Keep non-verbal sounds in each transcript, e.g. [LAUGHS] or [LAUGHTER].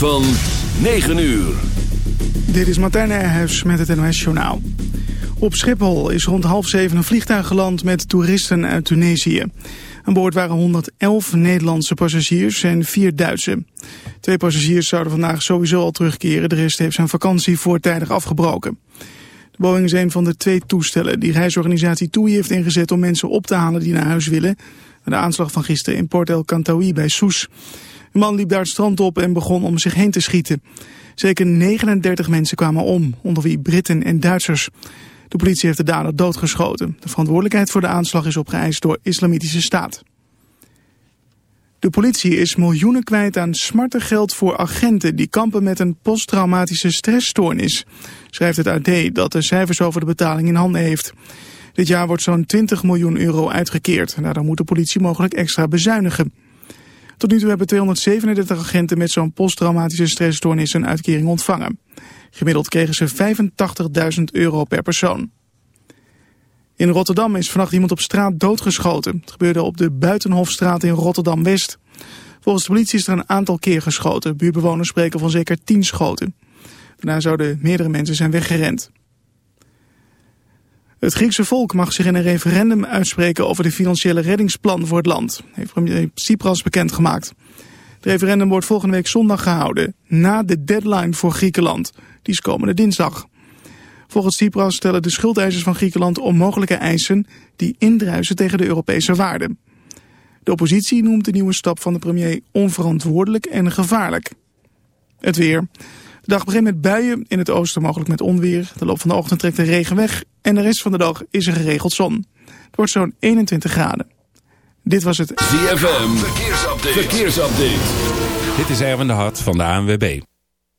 van 9 uur. Dit is Martijn Nijhuis met het NOS Journaal. Op Schiphol is rond half zeven een vliegtuig geland met toeristen uit Tunesië. Aan boord waren 111 Nederlandse passagiers en 4 Duitse. Twee passagiers zouden vandaag sowieso al terugkeren. De rest heeft zijn vakantie voortijdig afgebroken. De Boeing is een van de twee toestellen die reisorganisatie TUI heeft ingezet om mensen op te halen die naar huis willen. De aanslag van gisteren in Port El Kantaoui bij Soes. De man liep daar het strand op en begon om zich heen te schieten. Zeker 39 mensen kwamen om, onder wie Britten en Duitsers. De politie heeft de dader doodgeschoten. De verantwoordelijkheid voor de aanslag is opgeëist door Islamitische Staat. De politie is miljoenen kwijt aan smarte geld voor agenten die kampen met een posttraumatische stressstoornis. Schrijft het AD dat de cijfers over de betaling in handen heeft. Dit jaar wordt zo'n 20 miljoen euro uitgekeerd. En daardoor moet de politie mogelijk extra bezuinigen. Tot nu toe hebben 237 agenten met zo'n posttraumatische stressstoornis een uitkering ontvangen. Gemiddeld kregen ze 85.000 euro per persoon. In Rotterdam is vannacht iemand op straat doodgeschoten. Het gebeurde op de Buitenhofstraat in Rotterdam-West. Volgens de politie is er een aantal keer geschoten. Buurbewoners spreken van zeker 10 schoten. Daarna zouden meerdere mensen zijn weggerend. Het Griekse volk mag zich in een referendum uitspreken over de financiële reddingsplan voor het land, heeft premier Tsipras bekendgemaakt. Het referendum wordt volgende week zondag gehouden, na de deadline voor Griekenland. Die is komende dinsdag. Volgens Tsipras stellen de schuldeisers van Griekenland onmogelijke eisen die indruisen tegen de Europese waarden. De oppositie noemt de nieuwe stap van de premier onverantwoordelijk en gevaarlijk. Het weer. De dag begint met buien, in het oosten mogelijk met onweer. De loop van de ochtend trekt de regen weg en de rest van de dag is er geregeld zon. Het wordt zo'n 21 graden. Dit was het ZFM Verkeersupdate. Verkeersupdate. Dit is Erwin de Hart van de ANWB.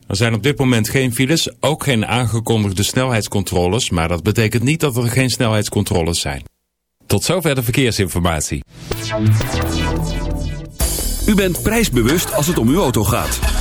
Er zijn op dit moment geen files, ook geen aangekondigde snelheidscontroles, maar dat betekent niet dat er geen snelheidscontroles zijn. Tot zover de verkeersinformatie. U bent prijsbewust als het om uw auto gaat.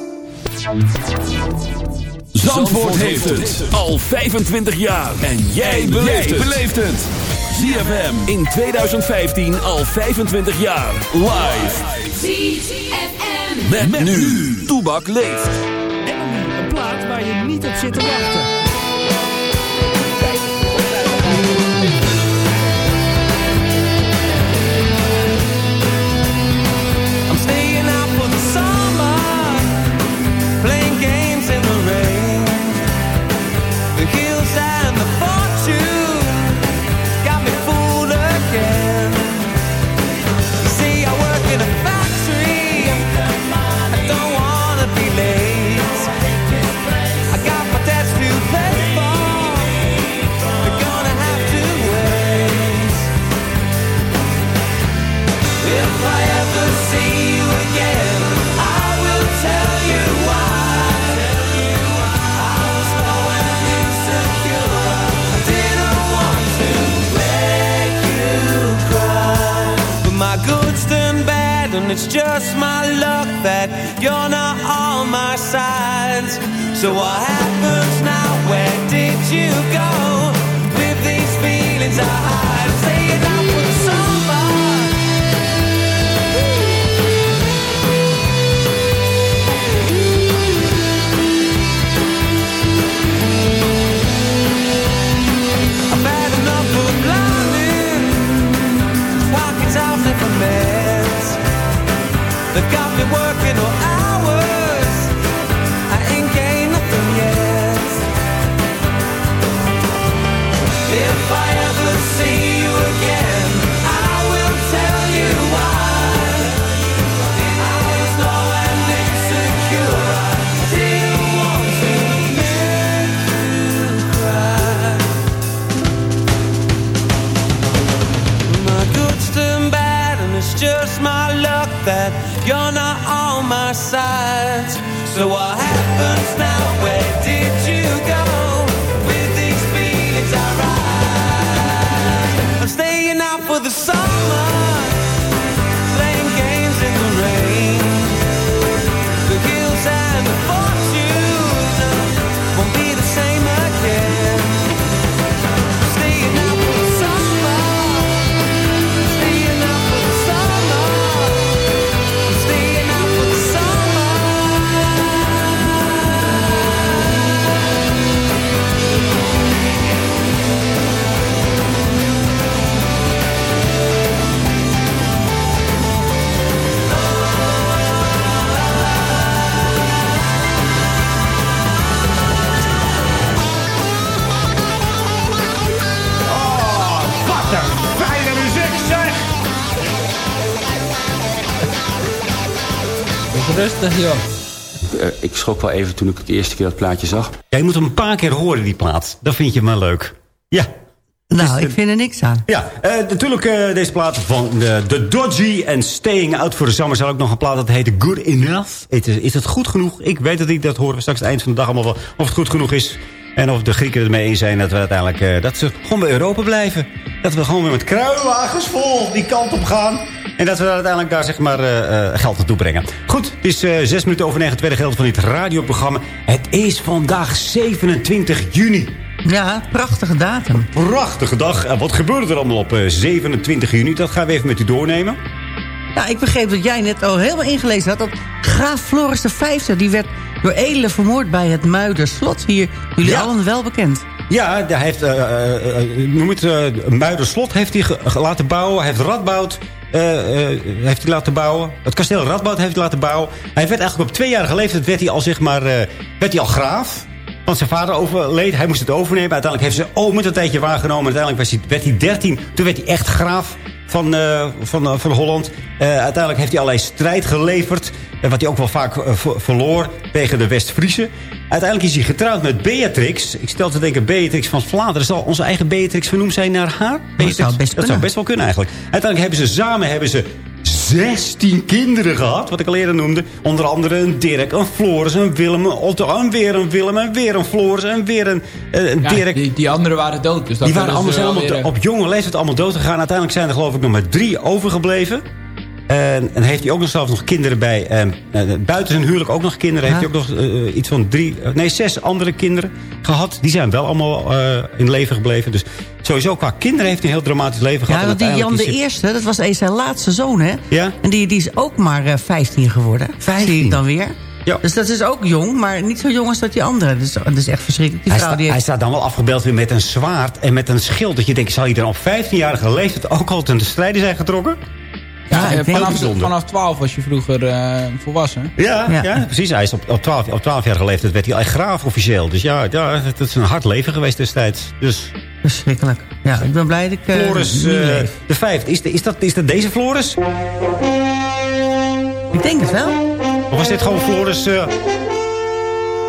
Zandvoort heeft het al 25 jaar. En jij beleeft het. ZFM in 2015 al 25 jaar. Live. ZFM. Met, nu. Toebak leeft. Een plaat waar je niet op zit te wachten. Joh. Eh, ik schrok wel even toen ik het eerste keer dat plaatje zag. Ja, je moet hem een paar keer horen, die plaat. Dat vind je maar leuk. Ja. Nou, ik vind er niks aan. Ja, eh, natuurlijk eh, deze plaat van de The Dodgy en Staying Out for the Summer. zal ook nog een plaat dat heet Good Enough. Het is, is het goed genoeg? Ik weet het niet, dat horen we straks het eind van de dag allemaal wel. Of het goed genoeg is. En of de Grieken ermee eens zijn dat we uiteindelijk... eh, dat ze gewoon bij Europa blijven. Dat we gewoon weer met kruiwagens vol die kant op gaan. En dat we daar uiteindelijk daar zeg maar eh, geld naartoe brengen. Goed, het is eh, zes minuten over negen, tweede gedeelte van dit radioprogramma. Het is vandaag 27 juni. Ja, prachtige datum. Prachtige dag. En wat gebeurde er allemaal op eh, 27 juni? Dat gaan we even met u doornemen. Ja, ik begreep dat jij net al helemaal ingelezen had... dat graaf Floris V, die werd door edelen vermoord bij het Muiderslot. Hier, jullie Ja. allen wel bekend. Ja, hij heeft, eh, eh, eh, noem het, Muiderslot heeft hij laten bouwen. Hij heeft Radboud heeft hij laten bouwen. Het kasteel Radboud heeft hij laten bouwen. Hij werd eigenlijk op tweejarige leeftijd werd hij al, zeg maar, werd hij al graaf. Want zijn vader overleed. Hij moest het overnemen. Uiteindelijk heeft zijn oom het een tijdje waargenomen. Uiteindelijk was hij, werd hij 13. Toen werd hij echt graaf van, eh, van, eh, van Holland. Eh, uiteindelijk heeft hij allerlei strijd geleverd. wat hij ook wel vaak ver- verloor tegen de West-Friezen. Uiteindelijk is hij getrouwd met Beatrix. Ik stel te denken, Beatrix van Vlaanderen. Zal onze eigen Beatrix vernoemd zijn naar haar? Beatrix? zou best dat zou best wel kunnen eigenlijk. Uiteindelijk hebben ze samen hebben ze 16 kinderen gehad. Wat ik al eerder noemde. Onder andere een Dirk, een Floris, een Willem, een Otto. En weer een Willem, en weer een Floris. En weer een, eh, een Ja, Dirk. die, die anderen waren dood. Dus dat Die waren allemaal, weer, op jonge leeftijd allemaal dood gegaan. Uiteindelijk zijn er geloof ik nog maar drie overgebleven. En, en heeft hij ook nog zelfs nog kinderen bij. En, eh, buiten zijn huwelijk ook nog kinderen. Heeft hij ook nog eh, iets van drie, eh, nee, zes andere kinderen gehad. Die zijn wel allemaal in leven gebleven. Dus sowieso qua kinderen heeft hij een heel dramatisch leven gehad. Ja, want die Jan de hij- Eerste, dat was eens zijn laatste zoon, hè? Ja. En die, die is ook maar eh, 15 geworden. 15? Zie ik dan weer. Ja. Dus dat is ook jong, maar niet zo jong als dat die andere. Dus dat is echt verschrikkelijk. Die Hij, vrouw die hij staat dan wel afgebeeld weer met een zwaard en met een schild. Dat je denkt, zal hij dan op 15-jarige leeftijd ook al ten de strijden zijn getrokken? Ja, eh, vanaf, vanaf 12 was je vroeger eh, volwassen. Ja, ja. Ja. precies. Hij is op, op, 12, op 12-jarige leeftijd werd hij al echt graaf officieel. Dus ja, ja, het is een hard leven geweest destijds. Dus Verschrikkelijk. Ja, ik ben blij dat ik eh, Floris eh, de vijfde. Is, de- is, dat, is dat deze Floris? Ik denk het wel. Of was dit gewoon Floris eh,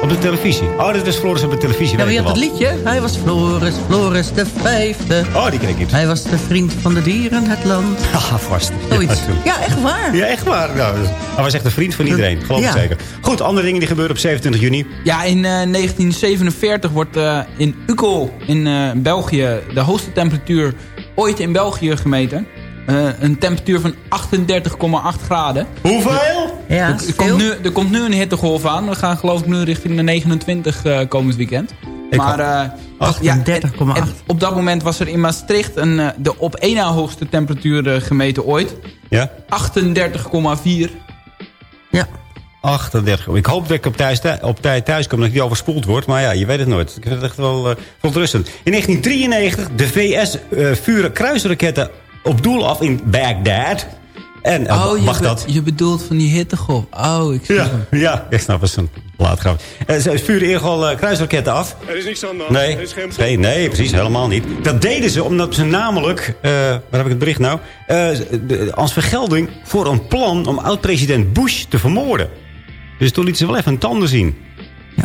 op de televisie? Oh, dit was Floris op de televisie. Ja, weet wie had het liedje? Hij was Floris, Floris de vijfde. Oh, die ken ik niet. Hij was de vriend van de dieren, het land. [LAUGHS] Ah, vast. Zoiets. Ja. Ja, echt waar. Ja, echt waar. Nou, hij was echt een vriend van iedereen. Geloof ik Ja. zeker. Goed, andere dingen die gebeuren op 27 juni. Ja, in eh, 1947 wordt eh, in Ukkel in eh, België de hoogste temperatuur ooit in België gemeten. Eh, een temperatuur van 38,8 graden. Hoeveel? Ja, er, er komt nu, er komt nu een hittegolf aan. We gaan geloof ik nu richting de 29 eh, komend weekend. Ik maar eh, ja, 38,8. en- en op dat moment was er in Maastricht een, eh, de op één na hoogste temperatuur eh, gemeten ooit. Ja. 38,4. Ja. 38. Ik hoop dat ik op, thuis, op tijd thuis kom, dat ik niet overspoeld word. Maar ja, je weet het nooit. Ik vind het echt wel uh, verontrustend. In 1993, de VS uh, vuren kruisraketten op doel af in Baghdad. En eh, Oh, je, mag be- dat? je bedoelt van die hittegolf. Oh, ik zie Ja, hem. ja, ik snap het. Zo'n plaatgrap. Uh, ze vuurden eerst al eh, kruisraketten af. Er is niks aan de hand. Nee, Er is geen nee, nee, precies, helemaal niet. Dat deden ze omdat ze namelijk, eh, waar heb ik het bericht nou... Eh, de- als vergelding voor een plan om oud-president Bush te vermoorden. Dus toen lieten ze wel even een tanden zien.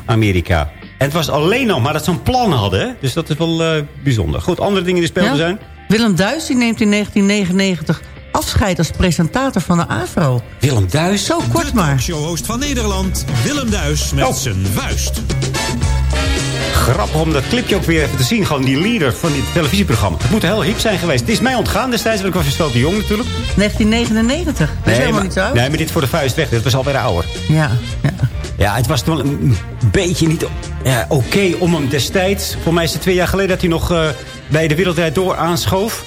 Amerika. En het was alleen nog maar dat ze een plan hadden. Dus dat is wel eh, bijzonder. Goed, andere dingen die speelden Ja. zijn? Willem Duis die neemt in 1999 afscheid als presentator van de AVRO. Willem Duis. Zo kort maar. Showhost van Nederland, Willem Duis met Oh. zijn vuist. Grappig om dat clipje ook weer even te zien. Gewoon die leader van dit televisieprogramma. Het moet heel hip zijn geweest. Het is mij ontgaan destijds, want ik was veel te jong natuurlijk. 1999. Dat is helemaal maar, niet zo nee, maar dit voor de vuist weg. Dit was alweer ouder. Ja, ja. Ja, het was toch wel een beetje niet ja, oké om hem destijds... Voor mij is het twee jaar geleden dat hij nog eh, bij de Wereldrijd Door aanschoof.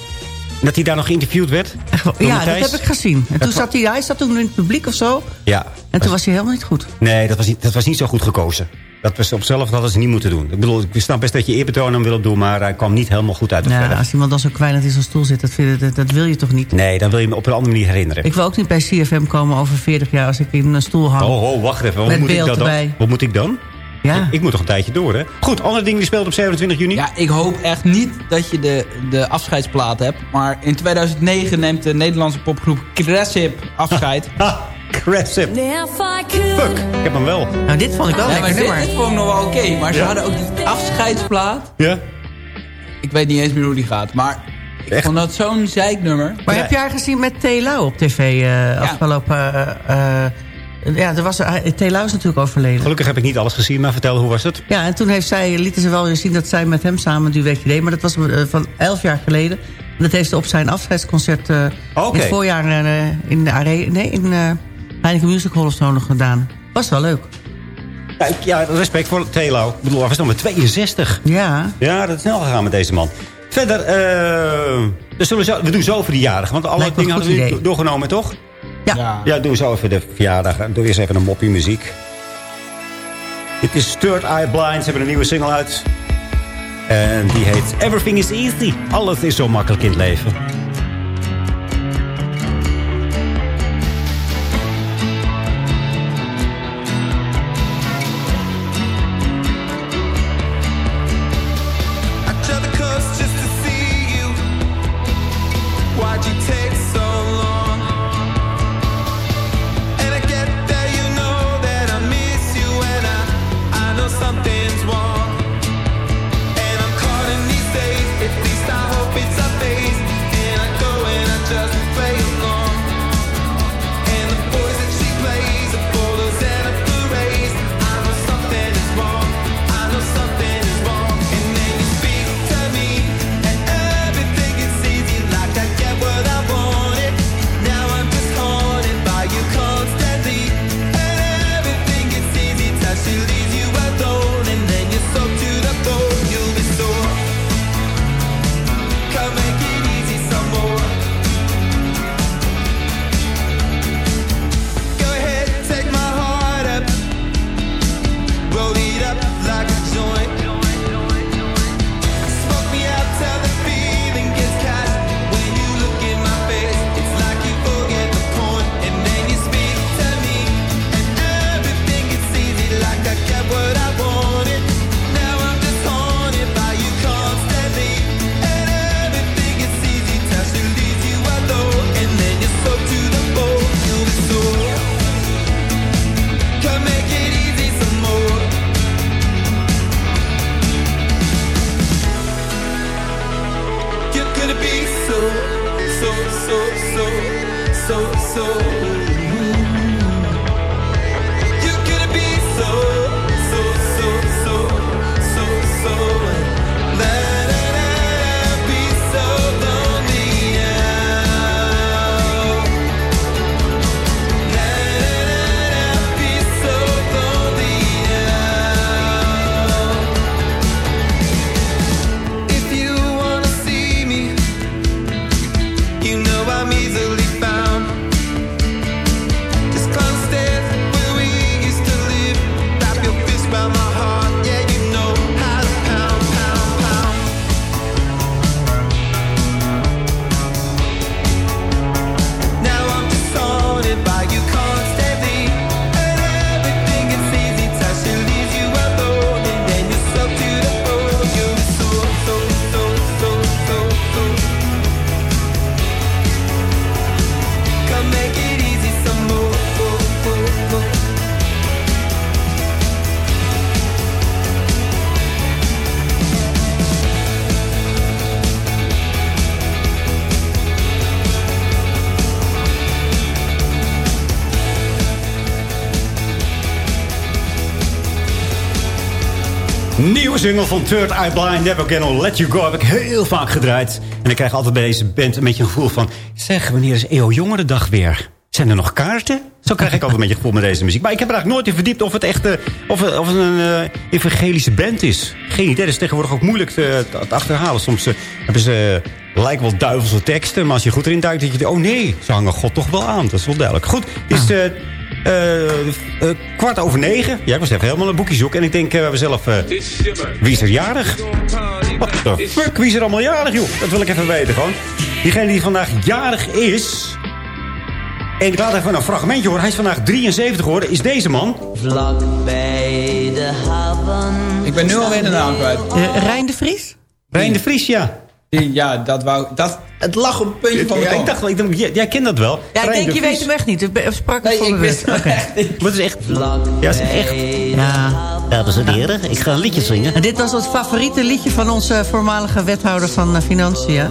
Dat hij daar nog geïnterviewd werd. door ja, dat heb ik gezien. En toen zat hij, hij zat toen in het publiek of zo. Ja. En toen was hij helemaal niet goed. Nee, dat was niet, dat was niet zo goed gekozen. Dat was op zichzelf hadden ze niet moeten doen. Ik bedoel, ik snap best dat je eerbetoon aan wil doen... maar hij kwam niet helemaal goed uit de Nou, verf. als iemand dan zo kwijnend in zijn stoel zit, dat, vind, dat, dat wil je toch niet? Nee, dan wil je me op een andere manier herinneren. Ik wil ook niet bij CFM komen over 40 jaar als ik in een stoel hang. Oh, oh, wacht even. Wat Met moet ik dan. Wat moet ik dan? Ja. Ik, ik moet toch een tijdje door, hè? Goed, andere dingen die speelt op 27 juni. Ja, ik hoop echt niet dat je de, de afscheidsplaat hebt. Maar in 2009 neemt de Nederlandse popgroep Cressip afscheid. [LAUGHS] Ha, Cressip. Fuck, ik heb hem wel. Nou, dit vond ik wel Ja, lekker dit, nummer. dit vond ik nog wel oké. maar ze hadden ook die afscheidsplaat. Ja? Ik weet niet eens meer hoe die gaat. Maar ik Echt? vond dat zo'n zeiknummer. Maar heb je haar gezien met T. Lau op tv eh, afgelopen... eh, ja, er was, uh, T. Natuurlijk overleden. Gelukkig heb ik niet alles gezien, maar vertel, hoe was het? Ja, en toen heeft zij, lieten ze wel weer zien dat zij met hem samen een duetje deed. Maar dat was eh, van elf jaar geleden. En dat heeft ze op zijn afscheidsconcert eh, in het voorjaar eh, in de Arena... Nee, in uh, Heineken Music Hall of zo nog gedaan. Was wel leuk. Ja, ik- ja, respect voor T. Lau. Ik bedoel, hij was nog maar 62. Ja. Ja, dat is snel gegaan met deze man. Verder, eh, we, zo, we doen zo voor de jarige. Want alle Lijkt dingen hadden we idee. doorgenomen, toch? Ja. Ja, doen we zo even de verjaardag. Doe eerst even een moppie muziek. Dit is Third Eye Blind. Ze hebben een nieuwe single uit. En die heet Everything is Easy. Alles is zo makkelijk in het leven. Nieuwe single van Third Eye Blind, Never Gonna Let You Go. Heb ik heel vaak gedraaid. En ik krijg altijd bij deze band een beetje een gevoel van... Zeg, wanneer is EO Jongerendag weer? Zijn er nog kaarten? Zo krijg ik altijd een beetje gevoel met deze muziek. Maar ik heb er eigenlijk nooit in verdiept of het echt eh, of, het- of het een eh, evangelische band is. Geen idee. Dat is tegenwoordig ook moeilijk te, te- te achterhalen. Soms eh, hebben ze... eh, lijken wel duivelse teksten, maar als je goed erin duikt... denk je, oh nee, ze hangen God toch wel aan. Dat is wel duidelijk. Goed, het is eh, eh, eh, kwart over negen. Ja, ik was even helemaal een boekje zoeken. En ik denk, eh, we hebben zelf... eh, wie is er jarig? What the fuck, wie is er allemaal jarig, joh? Dat wil ik even weten, gewoon. Diegene die vandaag jarig is... En ik laat even een fragmentje horen. Hij is vandaag 73 geworden. Is deze man? Vlak bij de haven. Ik ben nu alweer de naam kwijt. Rijn de Vries? Rijn de Vries, ja. Ja, dat wou dat, Het lag op het puntje van mijn Ja, ik dacht wel, ik dacht, jij, jij kent dat wel. Ja, ik denk, de je weet hem echt niet. Ik sprak Nee, voor ik wist echt niet. Wat is echt... Ja, is echt... Ja. Dames en heren, ik ga een liedje zingen. En dit was het favoriete liedje van onze voormalige wethouder van eh, Financiën.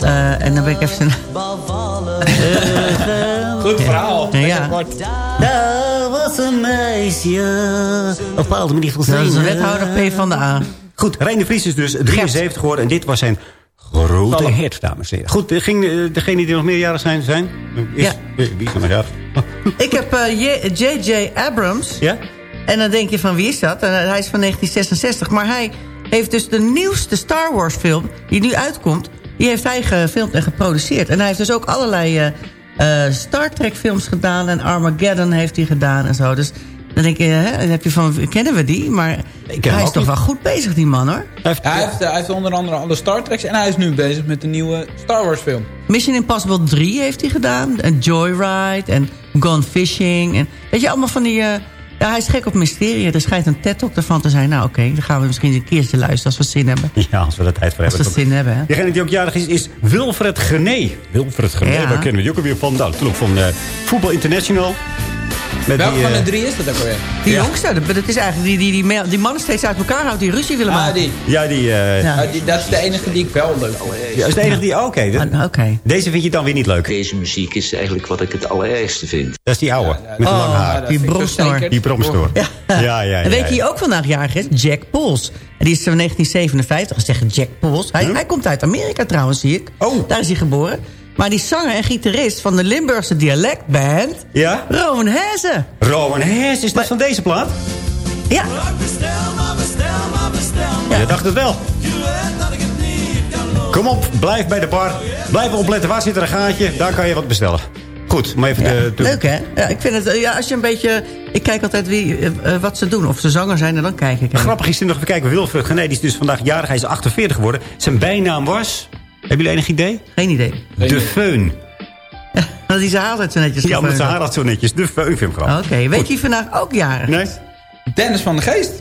Eh, en dan ben ik even... zijn- [LAUGHS] Goed verhaal. Ja. Daar was een meisje. Op een bepaalde manier van Dat is de zingen. wethouder P van de A. Goed, Rijn de Vries is dus 73 geworden. En dit was zijn grote hit, dames en heren. Goed, eh, ging, eh, degene die nog meerjarig zijn, zijn? Is, Ja. eh, Wie is er nog jarig? [LAUGHS] Ik heb J.J. Abrams. Ja? En dan denk je van wie is dat? En, hij is van 1966. Maar hij heeft dus de nieuwste Star Wars film die nu uitkomt. Die heeft hij gefilmd en geproduceerd. En hij heeft dus ook allerlei Star Trek films gedaan. En Armageddon heeft hij gedaan en zo. Dus dan denk je, hè, dan heb je van, kennen we die? Maar Ik ken hem hij is toch niet. wel goed bezig, die man hoor. Hij heeft, Ja, hij, heeft, eh, hij heeft onder andere alle Star Treks en hij is nu bezig met de nieuwe Star Wars film. Mission Impossible 3 heeft hij gedaan. En Joyride en Gone Fishing. En, weet je, allemaal van die... eh, ja, hij is gek op mysterie. Er schijnt een TED-talk ervan te zijn. Nou, oké, dan gaan we misschien een keertje luisteren als we zin hebben. [LAUGHS] ja, als we er tijd voor Als hebben. we zin hebben, hè. Degene die ook jarig is, is Wilfred Gené. Wilfred Gené, Ja. waar kennen we die ook alweer van? Nou, natuurlijk van eh Voetbal International. Met Welke die, van eh, de drie is dat ook alweer? Die Ja. jongste, dat, is eigenlijk die, die, die, die mannen steeds uit elkaar houdt. Die ruzie willen Ah, maken. die. Ja, die, eh, Ja. Ah, die. Dat is de enige die ik wel leuk vind. ja, is de enige die... oh, Oké, Ah, Oké. deze vind je dan weer niet leuk. Deze muziek is eigenlijk wat ik het allerergste vind. Dat is die oude, met de Oh. lange haar. die zeker. Die bromsnoor. Ja, ja, ja. en weet je ook vandaag jarig is? Jack Pols. En die is van 1957. Ze zeggen Jack Pols. Hij, hij komt uit Amerika trouwens, zie ik. Oh. Daar is hij geboren. Maar die zanger en gitarist van de Limburgse dialectband... Ja? Rowan Hesse. Rowan is dat van deze plaat? Ja, Je dacht het wel. Kom op, blijf bij de bar. Blijf opletten, waar zit er een gaatje? Daar kan je wat bestellen. Goed, maar even de... de- leuk hè? Ja, ik vind het, eh, ja, als je een beetje... Ik kijk altijd wie, eh, eh, wat ze doen. Of ze zanger zijn en dan kijk ik. Grappig is er nog even kijken. Wilfred Gené, die is dus vandaag jarig. Hij is 48 geworden. Zijn bijnaam was... Hebben jullie enig idee? Geen idee. De Feun. [LAUGHS] Dat die zijn haar altijd zo netjes Ja, omdat zijn haar had zo netjes. De Feun vind ik grappig. Oké, weet je wie vandaag ook jarig? Nee? Dennis van de Geest.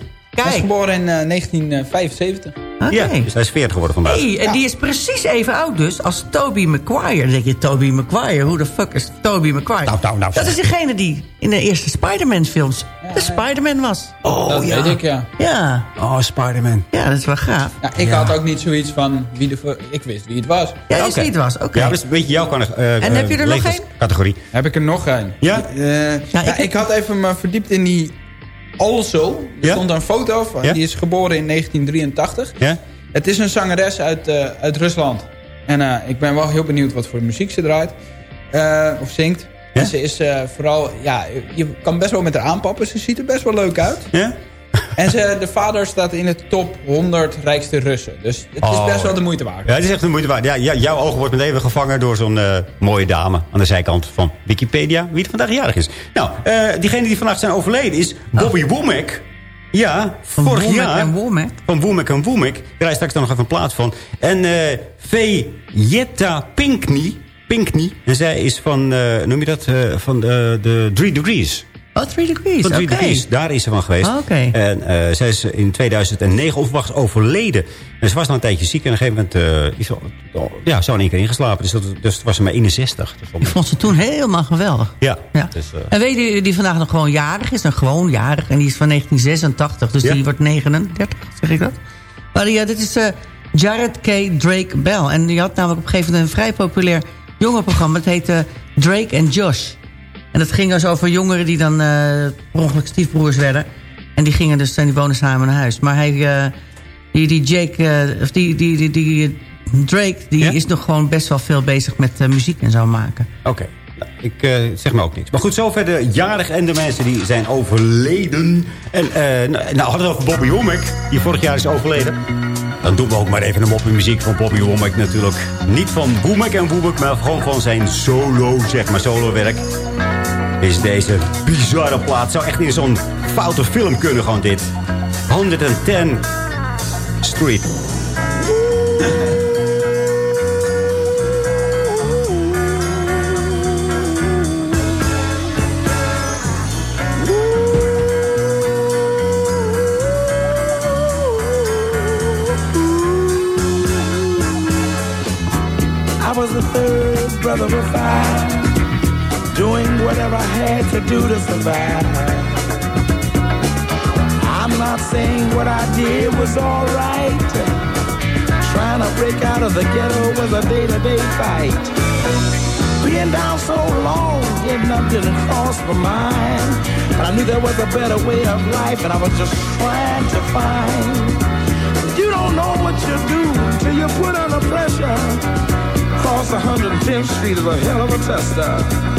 Hij is geboren in eh, 1975. Oké. Ja, dus hij is 40 geworden vandaag. Hey, en die is precies even oud dus als Toby Maguire. Dan denk je, Toby Maguire, hoe de fuck is Toby Maguire? Nou, nou, nou, dat is degene die in de eerste Spider-Man films de Spider-Man was. Oh, dat ja. weet ik, ja. Ja, Oh, Spider-Man. ja, dat is wel gaaf. ja ik had ook niet zoiets van wie de... Ik wist wie het was. Ja, je Oké. wist wie het was. Oké. Ja, dat is een beetje jouw kan, eh, En heb je er nog categorie. Heb ik er nog een? Ja? Eh, ja, ik- ik, had even me verdiept in die Also. Er Ja? stond er een foto van. Ja? Die is geboren in 1983. Ja? Het is een zangeres uit, eh, uit Rusland. En eh, ik ben wel heel benieuwd wat voor muziek ze draait. Eh, of zingt. Ja? En ze is vooral... Ja, je kan best wel met haar aanpappen. Ze ziet er best wel leuk uit. Ja? En ze, de vader staat in de top 100 rijkste Russen. Dus het is Oh. best wel de moeite waard. Ja, het is echt een moeite waard. Ja, ja, jouw ogen wordt meteen weer gevangen door zo'n eh, mooie dame aan de zijkant van Wikipedia. Wie het vandaag jarig is. Nou, eh diegene die vandaag zijn overleden is Bobby Womack. Ja, Van vorig Womack jaar. en Womack. Van Womack en Womack. Daar rijdt straks dan nog even een plaat van. En eh Vejetta Pinkney. Pinkney. En zij is van, eh, noem je dat, eh, van de, de Three Degrees. Oh, Three Degrees, Van. Three Degrees, daar is ze van geweest. Ah, oké. En eh, zij is in 2009 of was overleden. En ze was nog een tijdje ziek. En op een gegeven moment eh, is ze, ja, zo in één keer ingeslapen. Dus, dat, dus het was ze maar 61. Dus Ik vond ze toen helemaal geweldig. ja, Ja. Dus, eh, En weet je die vandaag nog gewoon jarig is? Nou, gewoon jarig. En die is van 1986. Dus Ja. die wordt 39, zeg ik dat? Maar ja, dit is Jared K. Drake Bell. En die had namelijk op een gegeven moment een vrij populair jongerenprogramma. Het heette Drake and Josh. En dat ging dus over jongeren die dan eh per ongeluk stiefbroers werden. En die gingen dus, en die wonen samen naar huis. Maar hij, eh, die, die Jake, eh, of die, die, die, die Drake, die Ja? is nog gewoon best wel veel bezig met muziek en zo maken. Oké. Ik zeg maar ook niks. Maar goed, zover de jarigen en de mensen die zijn overleden. En nou, nou, hadden we het over Bobby Womack, die vorig jaar is overleden. Dan doen we ook maar even een mop in muziek van Bobby Womack natuurlijk. Niet van Womack en Womack, maar gewoon van zijn solo, zeg maar, solowerk. Is deze bizarre plaat. Zou echt in zo'n foute film kunnen, gewoon dit. 110 Street. I was the third brother of five, doing whatever I had to do to survive. I'm not saying what I did was alright. Trying to break out of the ghetto was a day-to-day fight. Being down so long, getting up didn't cross my mind. But I knew there was a better way of life, and I was just trying to find. You don't know what you do till you put under pressure. Across 110th Street is a hell of a tester.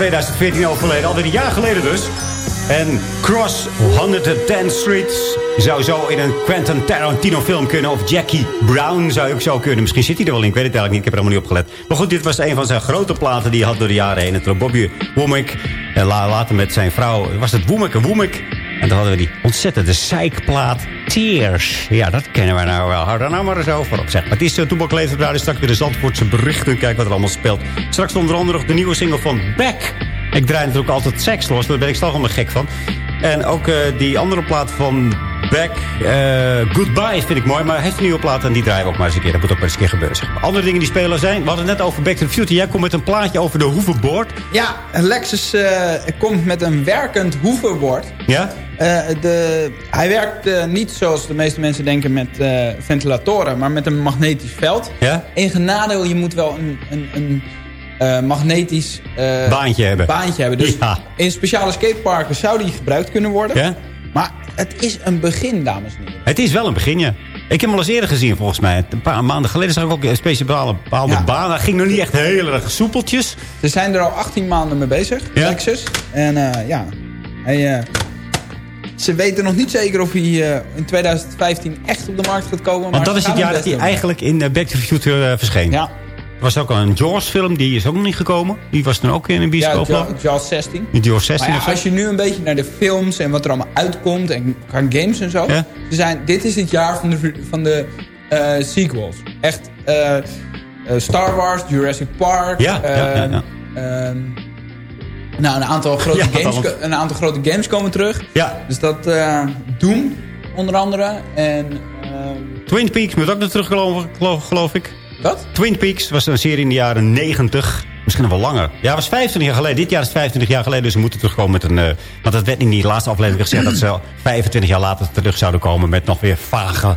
2014 overleden. Alweer een jaar geleden dus. En Cross 110 Street zou zo in een Quentin Tarantino film kunnen. Of Jackie Brown zou ook zo kunnen. Misschien zit hij er wel in, ik weet het eigenlijk niet. Ik heb er helemaal niet op gelet. Maar goed, dit was een van zijn grote platen die hij had door de jaren heen. En toen Bobby Womack en la- later met zijn vrouw was het Womack Womack. En dan hadden we die ontzettende zeikplaat Tears. Ja, dat kennen we nou wel. Hou daar nou maar eens over op. Zeg. Maar het is uh, Toebak Leeft Radio. Straks weer de Zandvoortse berichten. Kijk wat er allemaal speelt. Straks onder andere nog de nieuwe single van Beck. Ik draai natuurlijk altijd seks los. Daar ben ik toch helemaal gek van. En ook eh, die andere plaat van Beck. eh, Goodbye vind ik mooi. Maar hij heeft een nieuwe plaat en die draaien we ook maar eens een keer. Dat moet ook maar eens een keer gebeuren. Zeg. maar. Andere dingen die spelen zijn. We hadden het net over Back to the Future. Jij komt met een plaatje over de hoevenboord. Ja, Lexus eh, komt met een werkend hoevenbord. Ja? De, hij werkt niet zoals de meeste mensen denken met ventilatoren, maar met een magnetisch veld. Ja? Enige nadeel, je moet wel een, een, een eh, magnetisch eh, Baantje hebben. baantje hebben. Dus Ja. in speciale skateparken zou die gebruikt kunnen worden. Ja? Maar het is een begin, dames en heren. Het is wel een begin, ja. Ik heb hem al eens eerder gezien, volgens mij. Een paar maanden geleden zag ik ook een speciale bepaalde Ja. baan. Dat ging nog niet echt heel erg soepeltjes. Ze zijn er al 18 maanden mee bezig, Lexus. En eh, ja, hij, ze weten nog niet zeker of hij in 2015 echt op de markt gaat komen. maar Want dat is het jaar dat hij eigenlijk in Back to the Future verscheen. Ja. Er was ook al een Jaws-film, die is ook nog niet gekomen. Die was toen ook in een Ja, bioscoop. ik. Jaws- Jaws 16. Die Jaws 16 Maar of ja, zo. als je nu een beetje naar de films en wat er allemaal uitkomt en qua games en zo. Ja. Ze zijn, dit is het jaar van de, van de eh, sequels. Echt eh, eh, Star Wars, Jurassic Park. Ja, ja, ja, ja. ehm, nou, een aantal, grote Ja, games, een aantal grote games komen terug. Ja. Dus dat Doom, onder andere. En ehm, Twin Peaks moet ook nog geloof, geloof ik. Wat? Twin Peaks was een serie in de jaren 90. Misschien nog wel langer. Ja, was 25 jaar geleden. Dit jaar is 25 jaar geleden. Dus ze moeten terugkomen met een... eh, want dat werd in die laatste aflevering gezegd... dat ze [CLEARS THROAT] 25 jaar later terug zouden komen... met nog weer vage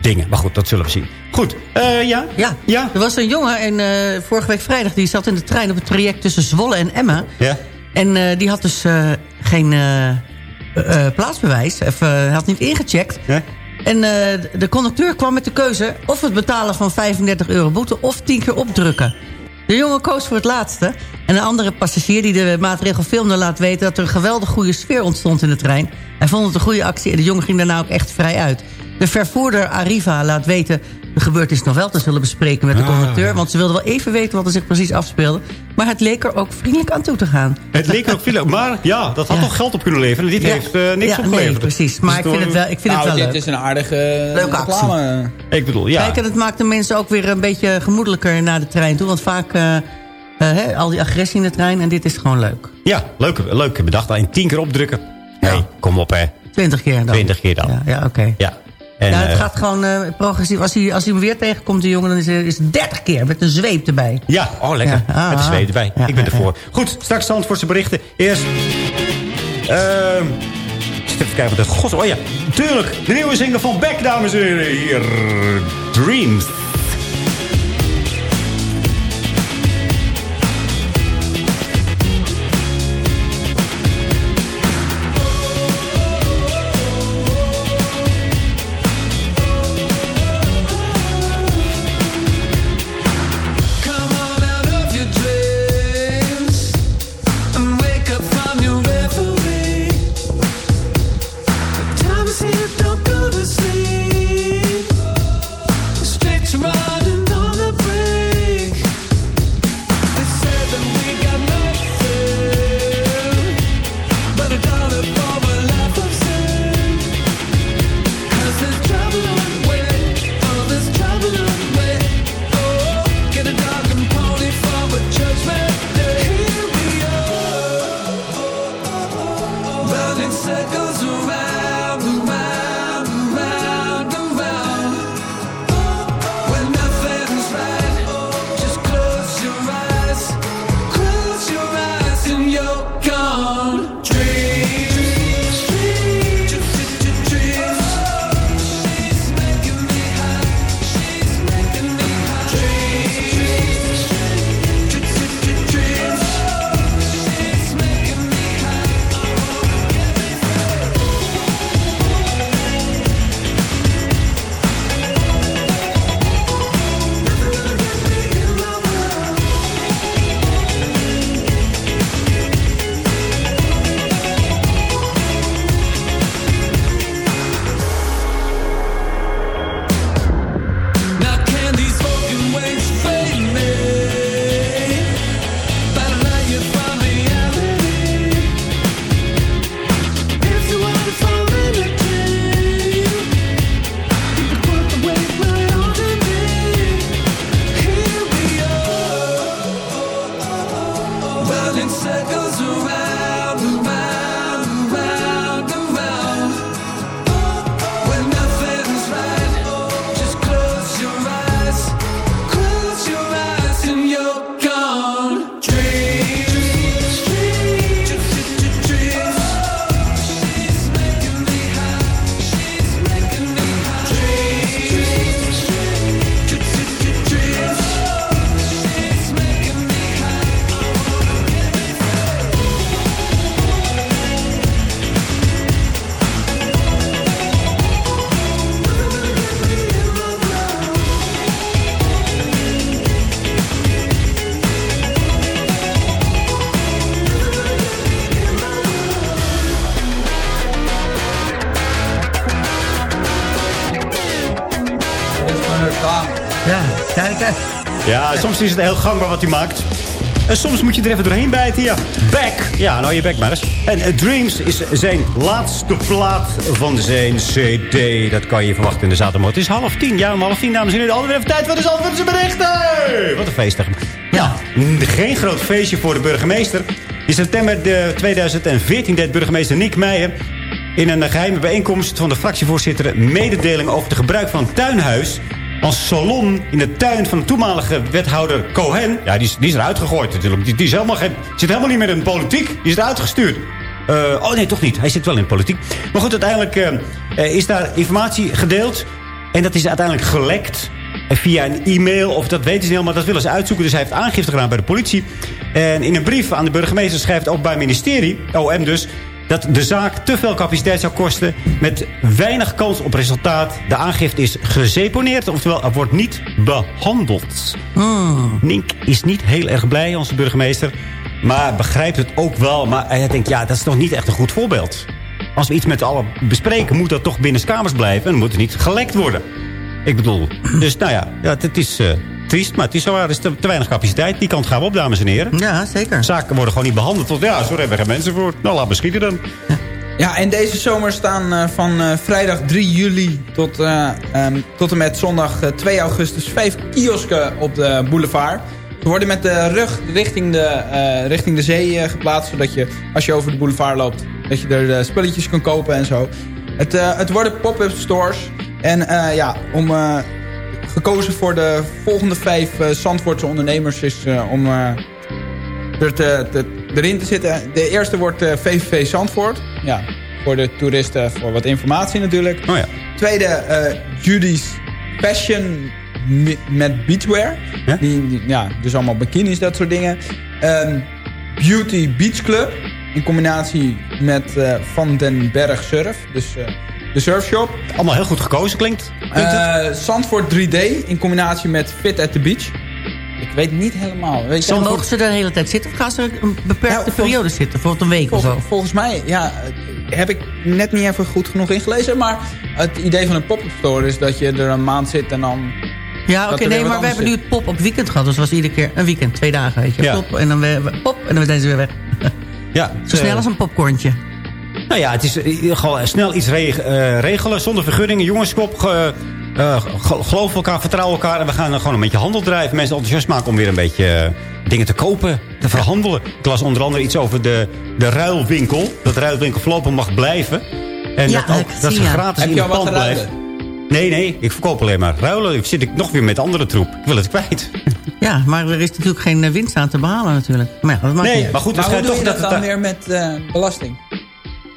dingen. Maar goed, dat zullen we zien. Goed, eh, ja? Ja. Ja? er was een jongen en, eh, vorige week vrijdag... die zat in de trein op het traject tussen Zwolle en Emmen. Ja? En eh, die had dus eh, geen plaatsbewijs. Of had niet ingecheckt. Ja? En eh, de conducteur kwam met de keuze... of het betalen van 35 euro boete of 10 keer opdrukken. De jongen koos voor het laatste. En een andere passagier die de maatregel filmde laat weten... dat er een geweldig goede sfeer ontstond in de trein. Hij vond het een goede actie en de jongen ging daarna ook echt vrij uit. De vervoerder Arriva laat weten de gebeurtenis nog wel te zullen bespreken met de Ah, conducteur. ja. Want ze wilden wel even weten wat er zich precies afspeelde. Maar het leek er ook vriendelijk aan toe te gaan. Het leek er ook veel [LAUGHS] Maar ja, dat had Ja. toch geld op kunnen leveren. Dit Ja. heeft eh, niks Ja, opgeleverd. nee, precies. Maar Dus ik vind het wel, ik vind nou, het wel dit leuk. is een aardige Leuke actie. reclame. Ik bedoel, ja. Kijk, en het maakt de mensen ook weer een beetje gemoedelijker naar de trein toe. Want vaak eh, eh, hè, al die agressie in de trein. En dit is gewoon leuk. Ja, leuk, leuk bedacht. Alleen tien keer opdrukken. Nee, kom op hè. Twintig keer dan. Twintig keer dan. Ja, ja oké. Ja. En, Ja, het eh, gaat gewoon eh, progressief. Als hij, als hij hem weer tegenkomt, de jongen, dan is het is het 30 keer met een zweep erbij. Ja, oh lekker. Ja, ah, Met de zweet erbij. ja, ik ben ja, ervoor. Goed, straks Zandvoortse berichten. Eerst... ehm even kijken wat de god... Oh ja, tuurlijk. De nieuwe single van Beck, dames en heren. Hier, Dreams. Is het heel gangbaar wat hij maakt. En soms moet je er even doorheen bijten, ja. Back. Ja, nou je back maar eens. En eh, Dreams is zijn laatste plaat van zijn cd. Dat kan je verwachten in de zaterdagmorgen. Het is half tien. Ja, om half tien, dames en heren. Alweer even tijd voor de Zandvoortse berichten. Wat een feest. Ja, geen groot feestje voor de burgemeester. In september de 2014 deed burgemeester Nick Meijer... in een geheime bijeenkomst van de fractievoorzitter... mededeling over het gebruik van tuinhuis als salon in de tuin van de toenmalige wethouder Cohen. Ja, die is, die is eruit gegooid natuurlijk. Die, die geen, zit helemaal niet meer in politiek. Die is eruit gestuurd. Eh, oh nee, toch niet. Hij zit wel in politiek. Maar goed, uiteindelijk eh, eh, is daar informatie gedeeld. En dat is uiteindelijk gelekt. Via een e-mail, of dat weten ze niet helemaal, dat willen ze uitzoeken. Dus hij heeft aangifte gedaan bij de politie. En in een brief aan de burgemeester schrijft ook bij ministerie, OM dus dat de zaak te veel capaciteit zou kosten... met weinig kans op resultaat. De aangifte is geseponeerd, oftewel er wordt niet behandeld. Nink is niet heel erg blij, onze burgemeester. Maar begrijpt het ook wel. Maar hij denkt, ja, dat is toch niet echt een goed voorbeeld. Als we iets met allen bespreken, moet dat toch binnen kamers blijven. En moet het niet gelekt worden. Ik bedoel, dus nou ja, ja het is... eh, Triest, maar het is zo waar. Er is te, te weinig capaciteit. Die kant gaan we op, dames en heren. Ja, zeker. Zaken worden gewoon niet behandeld. Tot, ja, zo hebben we geen mensen voor. Nou, laat me schieten dan. Ja, en deze zomer staan eh, van eh, vrijdag 3 juli tot, eh, ehm, tot en met zondag eh, 2 augustus vijf kiosken op de boulevard. Ze worden met de rug richting de, eh, richting de zee geplaatst, zodat je als je over de boulevard loopt, dat je er spulletjes kan kopen en zo. Het, eh, het worden pop-up stores. En eh, ja, om eh, gekozen voor de volgende vijf eh Zandvoortse ondernemers is eh, om eh, er te, te- erin te zitten. De eerste wordt VVV Zandvoort. Ja, voor de toeristen voor wat informatie natuurlijk. Oh ja. Tweede, Judy's Fashion mi- met beachwear. Die, die- ja, dus allemaal bikinis, dat soort dingen. Ehm, Beauty Beach Club. In combinatie met Van den Berg Surf. Dus de surfshop. Allemaal heel goed gekozen, klinkt. klinkt? Eh Zandvoort 3D in combinatie met Fit at the Beach. Ik weet niet helemaal. Weet je, Dan mogen ze er de hele tijd zitten of gaan ze een beperkte periode zitten? Bijvoorbeeld een week of zo? volgens mij, ja, eh, heb ik net niet even goed genoeg ingelezen. Maar het idee van een pop-up store is dat je er een maand zit en dan... Ja, oké, nee, maar we hebben nu het pop op weekend gehad. Dus het was iedere keer een weekend, twee dagen, weet je. Ja. Pop, en dan weer pop, en dan zijn ze weer weg. Ja, Zo snel als een popcorntje. Nou ja, het is eh, gewoon snel iets reg- eh, regelen zonder vergunningen. Jongenskop, ge, eh, ge- geloof elkaar, vertrouwen elkaar. En we gaan gewoon een beetje handel drijven. Mensen enthousiast maken om weer een beetje eh, dingen te kopen, te verhandelen. Ik las onder andere iets over de, de ruilwinkel. Dat de ruilwinkel voorlopig mag blijven. En Ja, dat, ik ook, dat ze gratis Heb in wat pand ruilen? Nee, nee, ik verkoop alleen maar. Ruilen zit ik nog weer met andere troep. Ik wil het kwijt. [LAUGHS] Ja, maar er is natuurlijk geen eh, winst aan te behalen natuurlijk. Maar ja, dat maakt Nee, niet. maar goed, Maar hoe doe toch je dat dan weer met eh, belasting?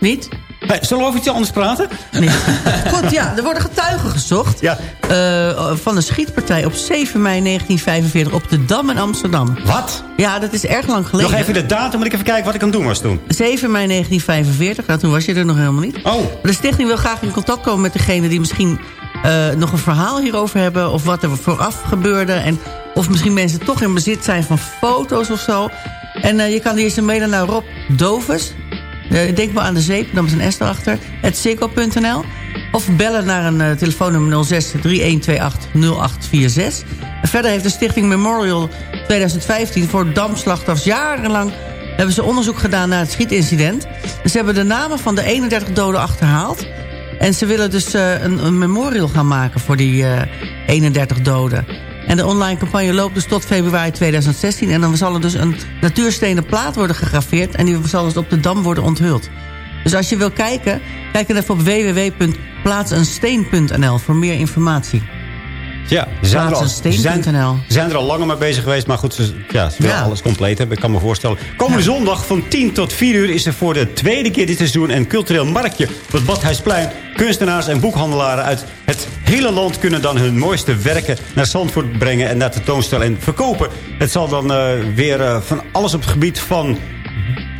Niet? Hey, zullen we over iets anders praten? Nee. [LAUGHS] Goed, ja, er worden getuigen gezocht. Ja. eh, van de schietpartij op 7 mei 1945 op de Dam in Amsterdam. Wat? Ja, dat is erg lang geleden. Nog even de datum, moet ik even kijken wat ik aan het doen was toen. 7 mei 1945, nou, toen was je er nog helemaal niet. Oh. De stichting wil graag in contact komen met degene die misschien eh, nog een verhaal hierover hebben. Of wat er vooraf gebeurde. En of misschien mensen toch in bezit zijn van foto's of zo. En eh, je kan eerst een mailen naar Rob Dovers. Eh, denk maar aan de zeep, dan is een S erachter. Het. Of bellen naar een eh, telefoonnummer 06 3128 0846. En verder heeft de stichting Memorial 2015 voor damslachtoffers jarenlang hebben ze onderzoek gedaan naar het schietincident. Ze hebben de namen van de 31 doden achterhaald. En ze willen dus eh, een, memorial gaan maken voor die eh, 31 doden. En de online campagne loopt dus tot februari 2016. En dan zal er dus een natuurstenen plaat worden gegraveerd. En die zal dus op de Dam worden onthuld. Dus als je wil kijken, kijk dan even op www.plaatseensteen.nl voor meer informatie. Ja, ze zijn, er al, zijn, er al langer mee bezig geweest. Maar goed, ze, ja, ze willen Ja. alles compleet hebben. Ik kan me voorstellen. Komende zondag van 10 tot 4 uur is er voor de tweede keer dit seizoen... een cultureel marktje op het Badhuisplein. Kunstenaars en boekhandelaren uit het hele land... kunnen dan hun mooiste werken naar Zandvoort brengen... en naar tentoonstellen en verkopen. Het zal dan eh, weer eh, van alles op het gebied van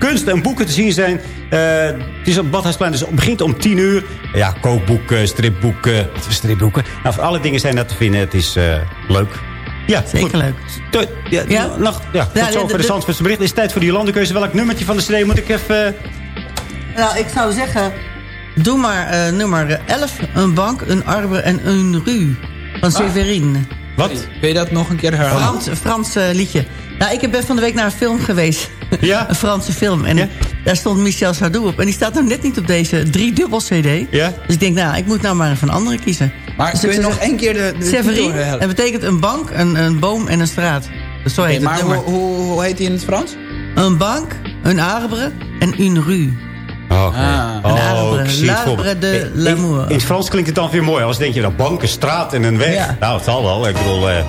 kunst en boeken te zien zijn. Eh, het is op het Badhuisplein, dus het begint om 10 uur. Ja, kookboeken, stripboeken. Wat voor stripboeken? Nou, voor alle dingen zijn daar te vinden. Het is eh, leuk. Ja, Zeker goed. leuk. Tot, ja, Ja? Nog, ja, tot Ja, zover de- de de- Zandvoortse bericht. Het is tijd voor de Jolandekeuze. Welk nummertje van de CD moet ik even... Nou, ik zou zeggen, doe maar eh, nummer 11. Een bank, een arbor en een ru. Van Severin. Wat? Kun je dat nog een keer herhalen? Frans, een Frans eh, liedje. Nou, ik ben van de week naar een film geweest. [LAUGHS] Ja? een Franse film. En daar stond Michel Sardou op. En die staat nou net niet op deze driedubbel cd. Ja? Dus ik denk, nou, ik moet nou maar even een andere kiezen. Maar Dus kun je het- nog één keer de, de? Dat betekent een bank, een, een boom en een straat. Dus zo heet het maar nummer. hoe, hoe, hoe heet die in het Frans? Een bank, een arbre en une rue. Oh, oké. Ah. Een Oh, ik zie het de In- l'amour. In het Frans klinkt het dan weer mooi. Als denk je dan bank, een straat en een weg. Ja. Nou, het zal wel. Ik bedoel... eh,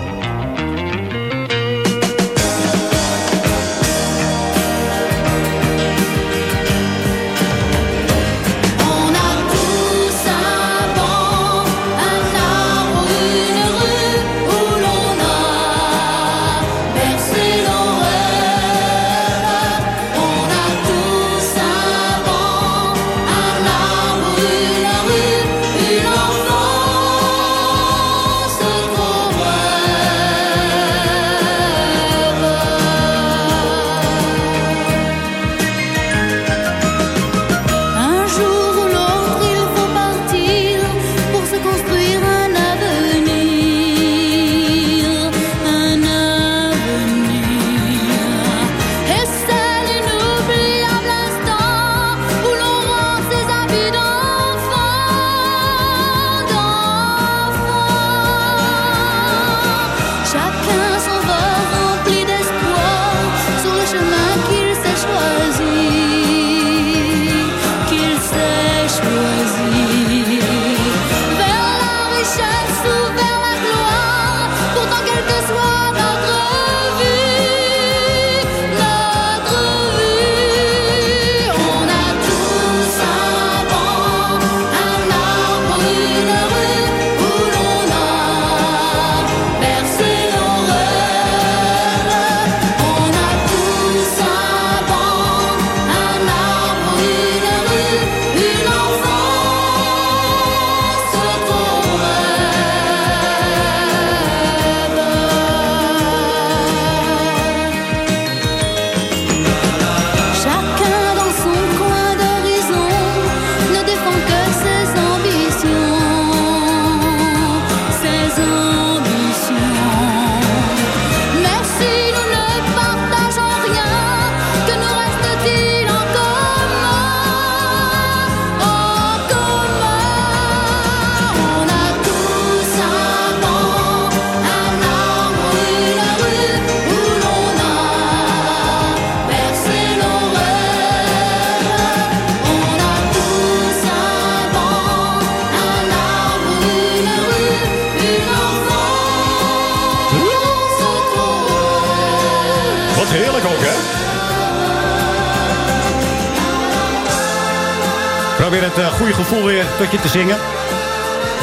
tot je te zingen.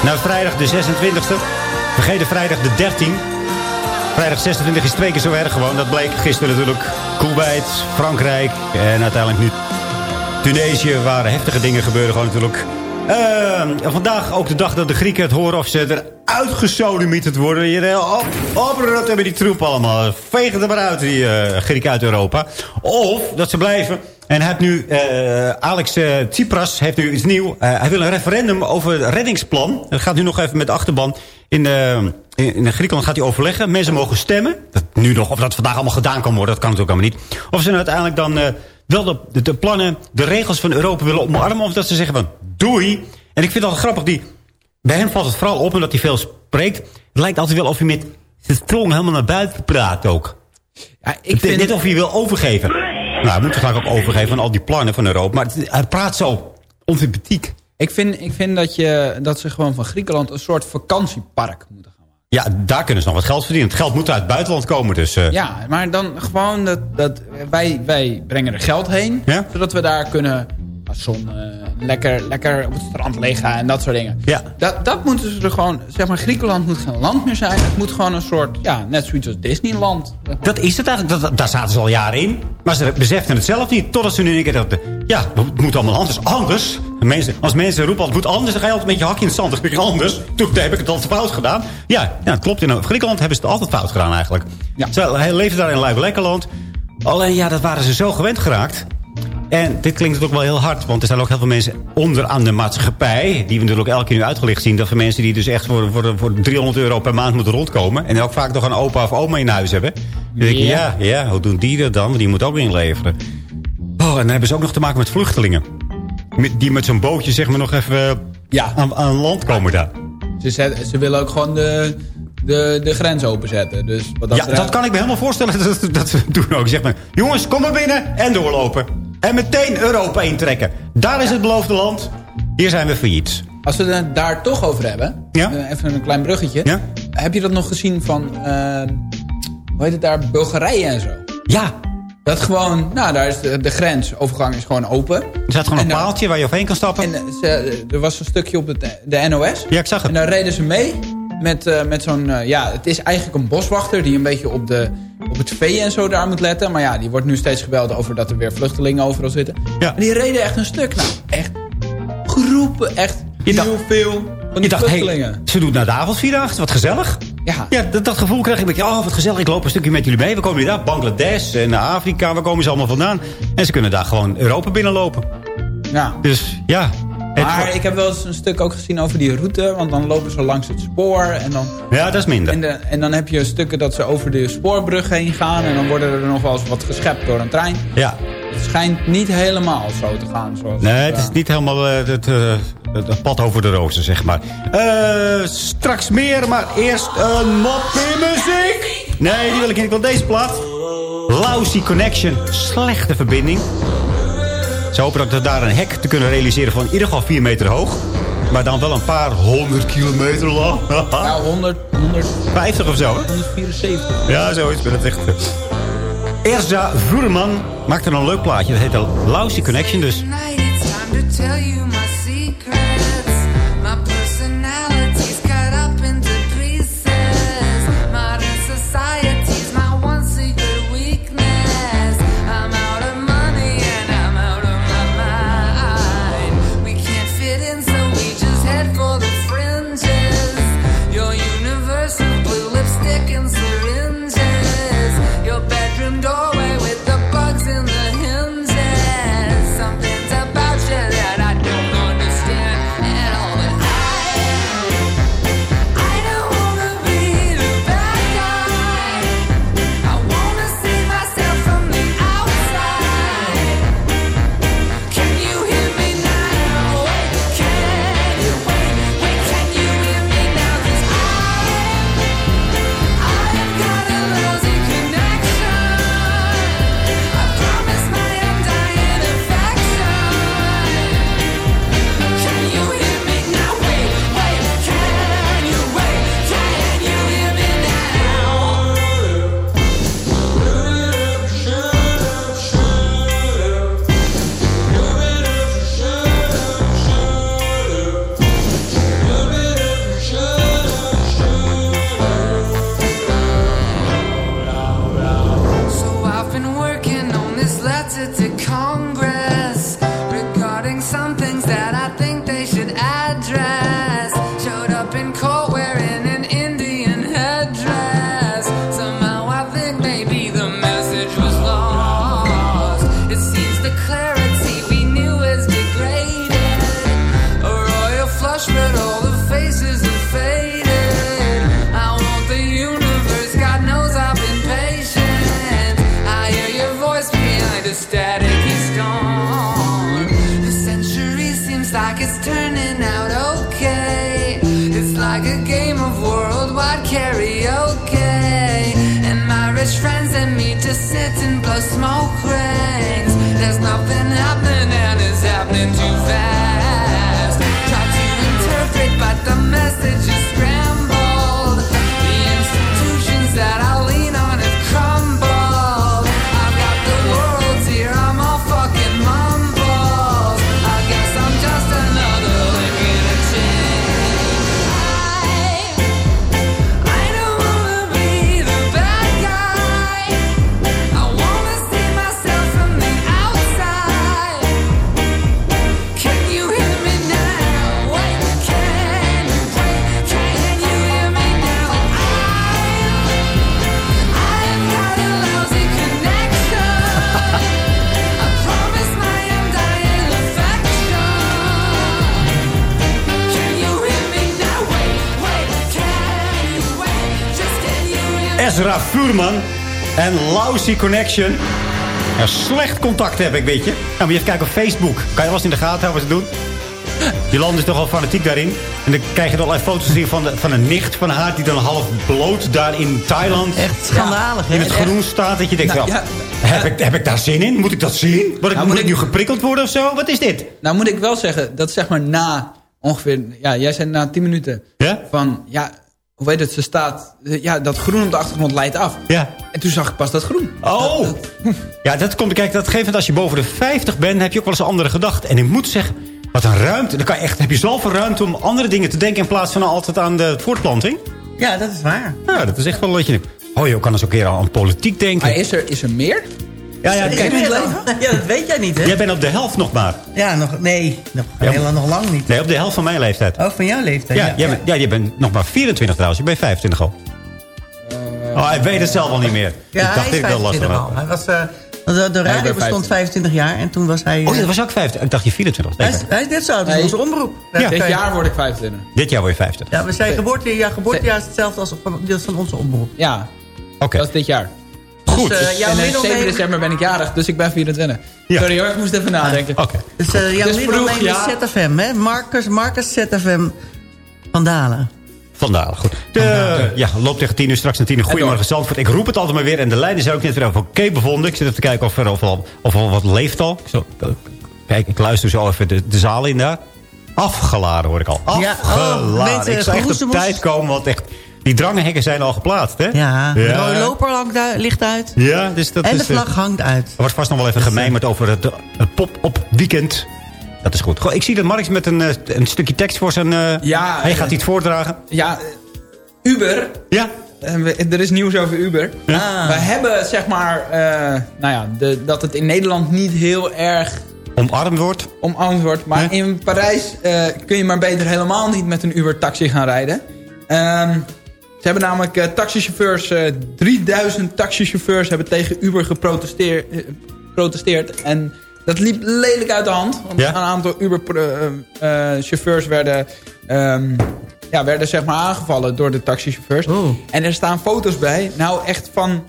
Nou, vrijdag de 26e. Vergeet vrijdag de 13. Vrijdag 26 is twee keer zo erg gewoon. Dat bleek gisteren natuurlijk. Kuwait, Frankrijk en uiteindelijk nu Tunesië. Waar heftige dingen gebeuren gewoon natuurlijk. En vandaag ook de dag dat de Grieken het horen of ze gesodemieterd worden. Je, eh, op, hebben die troep allemaal. Vegen er maar uit, die eh Grieken uit Europa. Of dat ze blijven. En hij heeft nu, eh, Alex eh, Tsipras heeft nu iets nieuws. Eh, hij wil een referendum over het reddingsplan. Dat gaat nu nog even met de achterban. In, in, in Griekenland gaat hij overleggen. Mensen mogen stemmen. Dat nu nog, of dat vandaag allemaal gedaan kan worden, dat kan natuurlijk allemaal niet. Of ze nou uiteindelijk dan eh, wel de, de, de plannen, de regels van Europa willen omarmen. Of dat ze zeggen van doei. En ik vind dat grappig. Die, bij hem valt het vooral op omdat hij veel spreekt. Het lijkt altijd wel of hij met zijn tong helemaal naar buiten praat ook. Ja, ik vind- Net of hij wil overgeven. Nou, hij moet er vaak ook overgeven van al die plannen van Europa. Maar het- hij praat zo onsympathiek. Ik vind, ik vind dat, je, dat ze gewoon van Griekenland een soort vakantiepark moeten gaan maken. Ja, daar kunnen ze nog wat geld verdienen. Het geld moet uit het buitenland komen. Dus, eh, Ja, maar dan gewoon dat, dat wij, wij brengen er geld heen. Ja? Zodat we daar kunnen zon eh, lekker, lekker op het strand liggen en dat soort dingen. Ja. Dat, dat moeten ze er gewoon, zeg maar, Griekenland moet geen land meer zijn. Het moet gewoon een soort, ja, net zoiets als Disneyland. Dat is het eigenlijk. Dat, daar zaten ze al jaren in. Maar ze beseften het zelf niet. Totdat ze nu keer dachten... Ja, het moet allemaal anders. Anders? Mensen, als mensen roepen het moet anders... dan ga je altijd met je hakje in het zand. Dan ik anders. Toen heb ik het altijd fout gedaan. Ja, ja klopt. In Griekenland hebben ze het altijd fout gedaan eigenlijk. Ja. Ze hij leefde daar in Luik-Lekkerland. Alleen ja, dat waren ze zo gewend geraakt. En dit klinkt natuurlijk wel heel hard. Want er zijn ook heel veel mensen onder aan de maatschappij. Die we natuurlijk elke keer nu uitgelicht zien. Dat voor mensen die dus echt voor, voor, voor 300 euro per maand moeten rondkomen. En ook vaak nog een opa of oma in huis hebben. Dan denk je, ja, ja, hoe doen die dat dan? Want die moet ook inleveren. Oh, en dan hebben ze ook nog te maken met vluchtelingen. Met, die met zo'n bootje zeg maar nog even Ja. aan, aan land komen daar. Ze, zet- ze willen ook gewoon de, de, de grens openzetten. Dus wat dat Ja, dat kan ik me helemaal voorstellen dat, dat ze doen ook. Zeg maar, jongens, kom maar binnen en doorlopen. En meteen Europa intrekken. Daar is het beloofde land. Hier zijn we failliet. Als we het daar toch over hebben, Ja? eh, even een klein bruggetje. Ja? Heb je dat nog gezien van, eh, hoe heet het daar, Bulgarije en zo? Ja, Dat gewoon, nou daar is de, de grensovergang is gewoon open. er staat gewoon En een paaltje waar je overheen kan stappen. En eh, ze, er was een stukje op de, de NOS. ja, ik zag En het. daar reden ze mee met, met zo'n... ja, het is eigenlijk een boswachter die een beetje op, de, op het vee en zo daar moet letten. Maar ja, die wordt nu steeds gebeld over dat er weer vluchtelingen overal zitten. Ja. En die reden echt een stuk. Nou, echt groepen. Echt Je heel dacht- veel van die dacht, hey, vluchtelingen. ze doet naar de avondvierdaagse, wat gezellig. Ja. Ja, dat, dat gevoel krijg ik. Ik denk, Oh, wat gezellig, ik loop een stukje met jullie mee. We komen hier daar, Bangladesh en Afrika, waar komen ze allemaal vandaan? En ze kunnen daar gewoon Europa binnenlopen. ja. Dus ja. Maar ik heb wel eens een stuk ook gezien over die route. Want dan lopen ze langs het spoor. En dan, ja, dat is minder. en, de, en dan heb je stukken dat ze over de spoorbrug heen gaan. En dan worden er nog wel eens wat geschept door een trein. Ja. Het schijnt niet helemaal zo te gaan. Zoals Nee, het is ja. niet helemaal eh, het, eh, het, het pad over de rozen, zeg maar. Eh, straks meer, maar eerst een moppie muziek. Nee, die wil ik niet. Ik wil deze plaat. Lousy Connection. Slechte verbinding. Ze hopen dat we daar een hek te kunnen realiseren van in ieder geval 4 meter hoog. Maar dan wel een paar honderd kilometer lang. Ja, 100, 50 of zo, hè? 174. Ja, zoiets. Ben het echt. Erza Voerman maakt er een leuk plaatje. Dat heet de Lousy Connection. Dus En Lousy Connection. Ja, slecht contact heb ik, weet je. Nou, moet je even kijken op Facebook. Kan je wel eens in de gaten houden wat ze doen? Die land is toch al fanatiek daarin. En dan krijg je dan allerlei foto's hier van, de, van een nicht van haar... die dan half bloot daar in Thailand... Echt schandalig, hè? In het groen staat. Dat je denkt, Nou, ja. heb, ik, heb ik daar zin in? Moet ik dat zien? Word ik, Nou, moet moet ik ik- nu geprikkeld worden of zo? Wat is dit? Nou moet ik wel zeggen, dat zeg maar na ongeveer... Ja, jij zei na 10 minuten. Ja? Van, ja, hoe weet het, ze staat... Ja, dat groen op de achtergrond leidt af. Ja. En toen zag ik pas dat groen. Oh! [LAUGHS] Ja, dat komt, kijk, dat geeft als je boven de 50 bent... heb je ook wel eens andere gedachten. En ik moet zeggen, wat een ruimte. Dan kan je echt, heb je zoveel ruimte om andere dingen te denken... in plaats van altijd aan de voortplanting. Ja, dat is waar. Ja, dat is echt wel wat je... Oh, je kan eens ook een keer aan politiek denken. Maar is er, is er meer? Ja, ja, Is kijk, ja, dat weet jij niet, hè? jij bent op de helft nog maar. Ja, nog, nee, nog, Ja. helemaal nog lang niet. Nee, op de helft van mijn leeftijd. Oh, van jouw leeftijd. Ja, jij bent, ja, je bent nog maar 24 trouwens. Je bent 25 al. oh, hij weet het zelf al niet meer. Ja, ik dacht hij is ik wel lastig. 25 al. Hij was, eh, de, de radio ben bestond 25 jaar en toen was hij... Oh, ja, eh, dat was ook 50. Ik dacht je 24 was. hij, is, hij is net zo oud als Nee. onze omroep. Ja. Ja, Dit jaar word ik 25. Dit jaar word je 50. Ja, we zijn geboortejaar, geboortejaar is hetzelfde als van, als van onze omroep. Ja, Oké. dat is dit jaar. Goed. Dus, eh, jouw en eh, middelneem- 7 december ben ik jarig, dus ik ben 24. Ja. Sorry hoor, ik moest even nadenken. Oké. Dus eh, jouw Dus vroeg, ja. is ZFM, hè? Marcus, Marcus ZFM van Dalen. Vandaar, goed. De, ja, loopt tegen 10 uur, straks naar 10 uur. Goedemorgen Zandvoort. Ik roep het altijd maar weer. En de lijnen zijn ook net weer oké bevonden. Ik zit even te kijken of er of al, of al wat leeft al. Zo, eh, kijk, ik luister zo even de, de zaal in daar. Afgeladen hoor ik al. Ja, oh, Afgeladen. mensen, ik zou echt op tijd komen, want echt... Die drangenhekken zijn al geplaatst, hè? Ja, de Ja. rode loper hangt uit- ligt uit. Ja, dus dat en is... de eh, vlag hangt uit. Er wordt vast nog wel even gemijmerd over het, eh, het pop-op weekend. Dat is goed. Goh, ik zie dat Marx met een, eh, een stukje tekst voor zijn... eh, Ja, hij eh, gaat iets voordragen. Ja, eh, Uber. Ja. Eh, we- Er is nieuws over Uber. Ah. We hebben zeg maar, eh, nou ja, de, dat het in Nederland niet heel erg Omarmd wordt. omarmd wordt. Maar Nee? in Parijs eh, kun je maar beter helemaal niet met een Uber-taxi gaan rijden. Ehm, ze hebben namelijk eh, taxichauffeurs, eh 3000 taxichauffeurs hebben tegen Uber geprotesteerd. eh, geprotesteerd. En dat liep lelijk uit de hand. Want Ja? een aantal Uber-chauffeurs werden, ehm, ja, werden zeg maar aangevallen door de taxichauffeurs. Oh. En er staan foto's bij. Nou echt van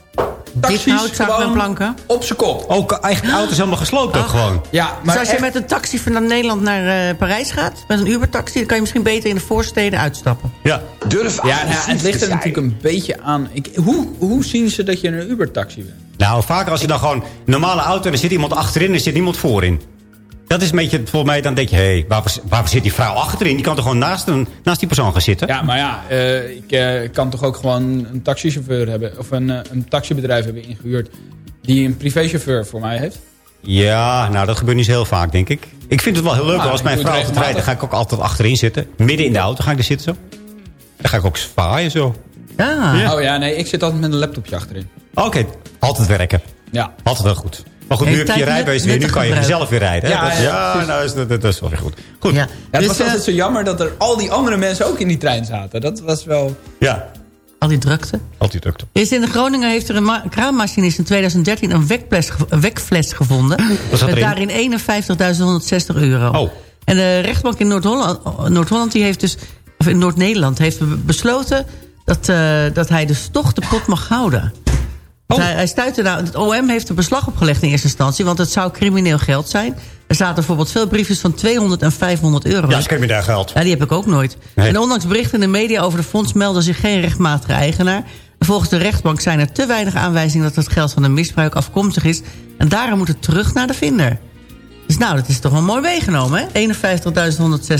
taxis houtzaak met gewoon planken? op zijn kop. Ook eigenlijk auto's helemaal gesloopt ook gewoon. Ja, Maar maar dus als je echt- met een taxi van Nederland naar eh, Parijs gaat, met een Uber-taxi, dan kan je misschien beter in de voorsteden uitstappen. Ja. Durf Ja, nou, het ligt er natuurlijk een beetje aan. Ik, hoe, hoe zien ze dat je een Uber-taxi bent? Nou, vaker als je dan gewoon een normale auto... en er zit iemand achterin en er zit niemand voorin. Dat is een beetje, volgens mij, dan denk je... hé, hey, waarvoor, waarvoor zit die vrouw achterin? Die kan toch gewoon naast, een, naast die persoon gaan zitten? Ja, maar ja, eh, ik eh, kan toch ook gewoon een taxichauffeur hebben... of een, eh, een taxibedrijf hebben ingehuurd... die een privéchauffeur voor mij heeft. Ja, nou, dat gebeurt niet zo heel vaak, denk ik. Ik vind het wel heel leuk. Nou, als mijn vrouw altijd rijdt, dan ga ik ook altijd achterin zitten. Midden in de auto ga ik er zitten zo. Dan ga ik ook zwaaien zo. Ja. Ja. Oh ja, nee, ik zit altijd met een laptopje achterin. Oké, altijd werken. Ja. Altijd wel goed. Maar goed, nu heb je je rijbewijs weer. Nu kan je zelf weer rijden. hè? Ja, Dat- ja, precies. nou, is dat, dat is wel weer goed. Goed. Ja. Ja, het Dus, was eh, altijd zo jammer dat er al die andere mensen ook in die trein zaten. Dat was wel... Ja, al die drukte. altijd drukte. Er is in de Groningen heeft er een ma- kraanmachinist in 2013 een wekfles, een wekfles gevonden. Met daarin 51.160 euro. Oh. En de rechtbank in Noord-Holland Noord die heeft dus, of in Noord-Nederland heeft be- besloten dat, eh, dat hij dus toch de pot mag houden. Oh. Hij, hij stuitte nou, het OM heeft er beslag op gelegd in eerste instantie, want het zou crimineel geld zijn. Er zaten bijvoorbeeld veel briefjes van 200 en 500 euro. Ja, je daar geld. Ja, die heb ik ook nooit. Nee. En ondanks berichten in de media over de fonds melden zich geen rechtmatige eigenaar. En volgens de rechtbank zijn er te weinig aanwijzingen dat het geld van een misbruik afkomstig is. En daarom moet het terug naar de vinder. Dus nou, dat is toch wel mooi meegenomen, hè?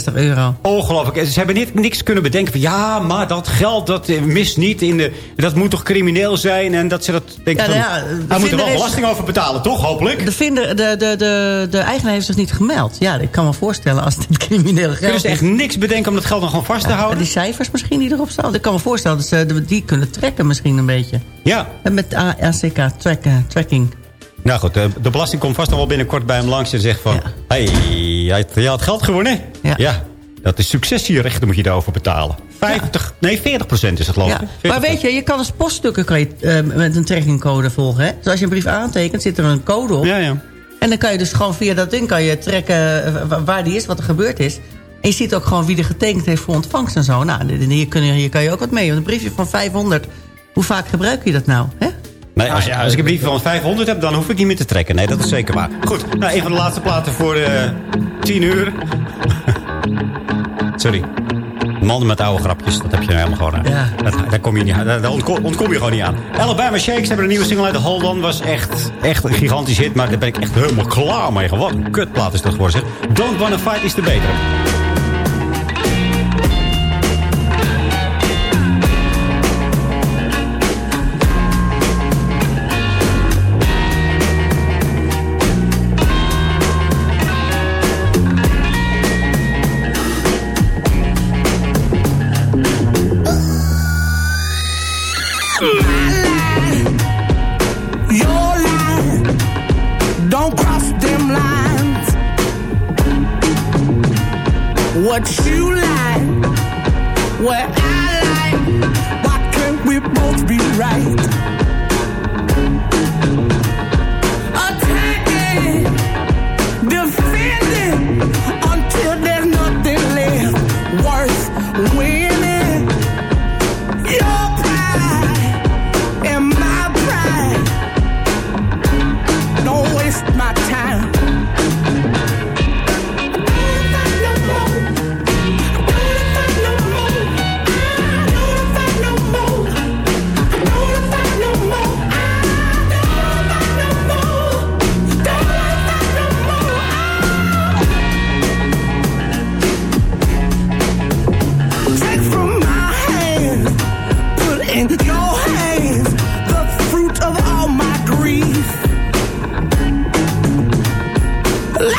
51.160 euro. Ongelooflijk. Ze hebben niet, niks kunnen bedenken van... ja, maar dat geld dat eh, mist niet. In de, dat moet toch crimineel zijn? En dat ze dat denken Ja, van... nou ja, hij moet er wel belasting over betalen, toch? Hopelijk. De, vinder, de, de, de, de eigenaar heeft zich niet gemeld. Ja, ik kan me voorstellen als het crimineel geld Kunnen ze echt niks bedenken om dat geld dan gewoon vast te Ja, houden? die cijfers misschien die erop staan. Ik kan me voorstellen dat ze die kunnen trekken misschien een beetje. Ja. En met ACK track, eh, tracking. Nou goed, de, de belasting komt vast nog wel binnenkort bij hem langs en zegt van... Ja. Hé, hey, je had geld gewonnen. Ja. dat is successierechten moet je daarover betalen. 50, nee 40 procent is het geloof ik. Ja. Maar weet je, je kan als poststukken kan je, eh, met een trackingcode volgen. Hè? Dus als je een brief aantekent, zit er een code op. Ja, ja. En dan kan je dus gewoon via dat ding kan je trekken eh, wa- waar die is, wat er gebeurd is. En je ziet ook gewoon wie er getekend heeft voor ontvangst en zo. Nou, hier, kun je, hier kan je ook wat mee. Want een briefje van 500, hoe vaak gebruik je dat nou? Hè? Nee, als, als ik een brief van 500 heb, dan hoef ik niet meer te trekken. Nee, dat is zeker waar. Goed, nou, een van de laatste platen voor eh 10 uur. [LAUGHS] Sorry. Mannen met oude grapjes, dat heb je nou helemaal gewoon aan. Ja. Dat, daar, kom je niet, aan- daar, daar ontkom, ontkom je gewoon niet aan. Alabama Shakes hebben een nieuwe single uit. Hold On was echt, echt een gigantisch hit. Maar daar ben ik echt helemaal klaar mee. Wat een kutplaat is dat geworden. zeg. Don't Wanna Fight is de betere.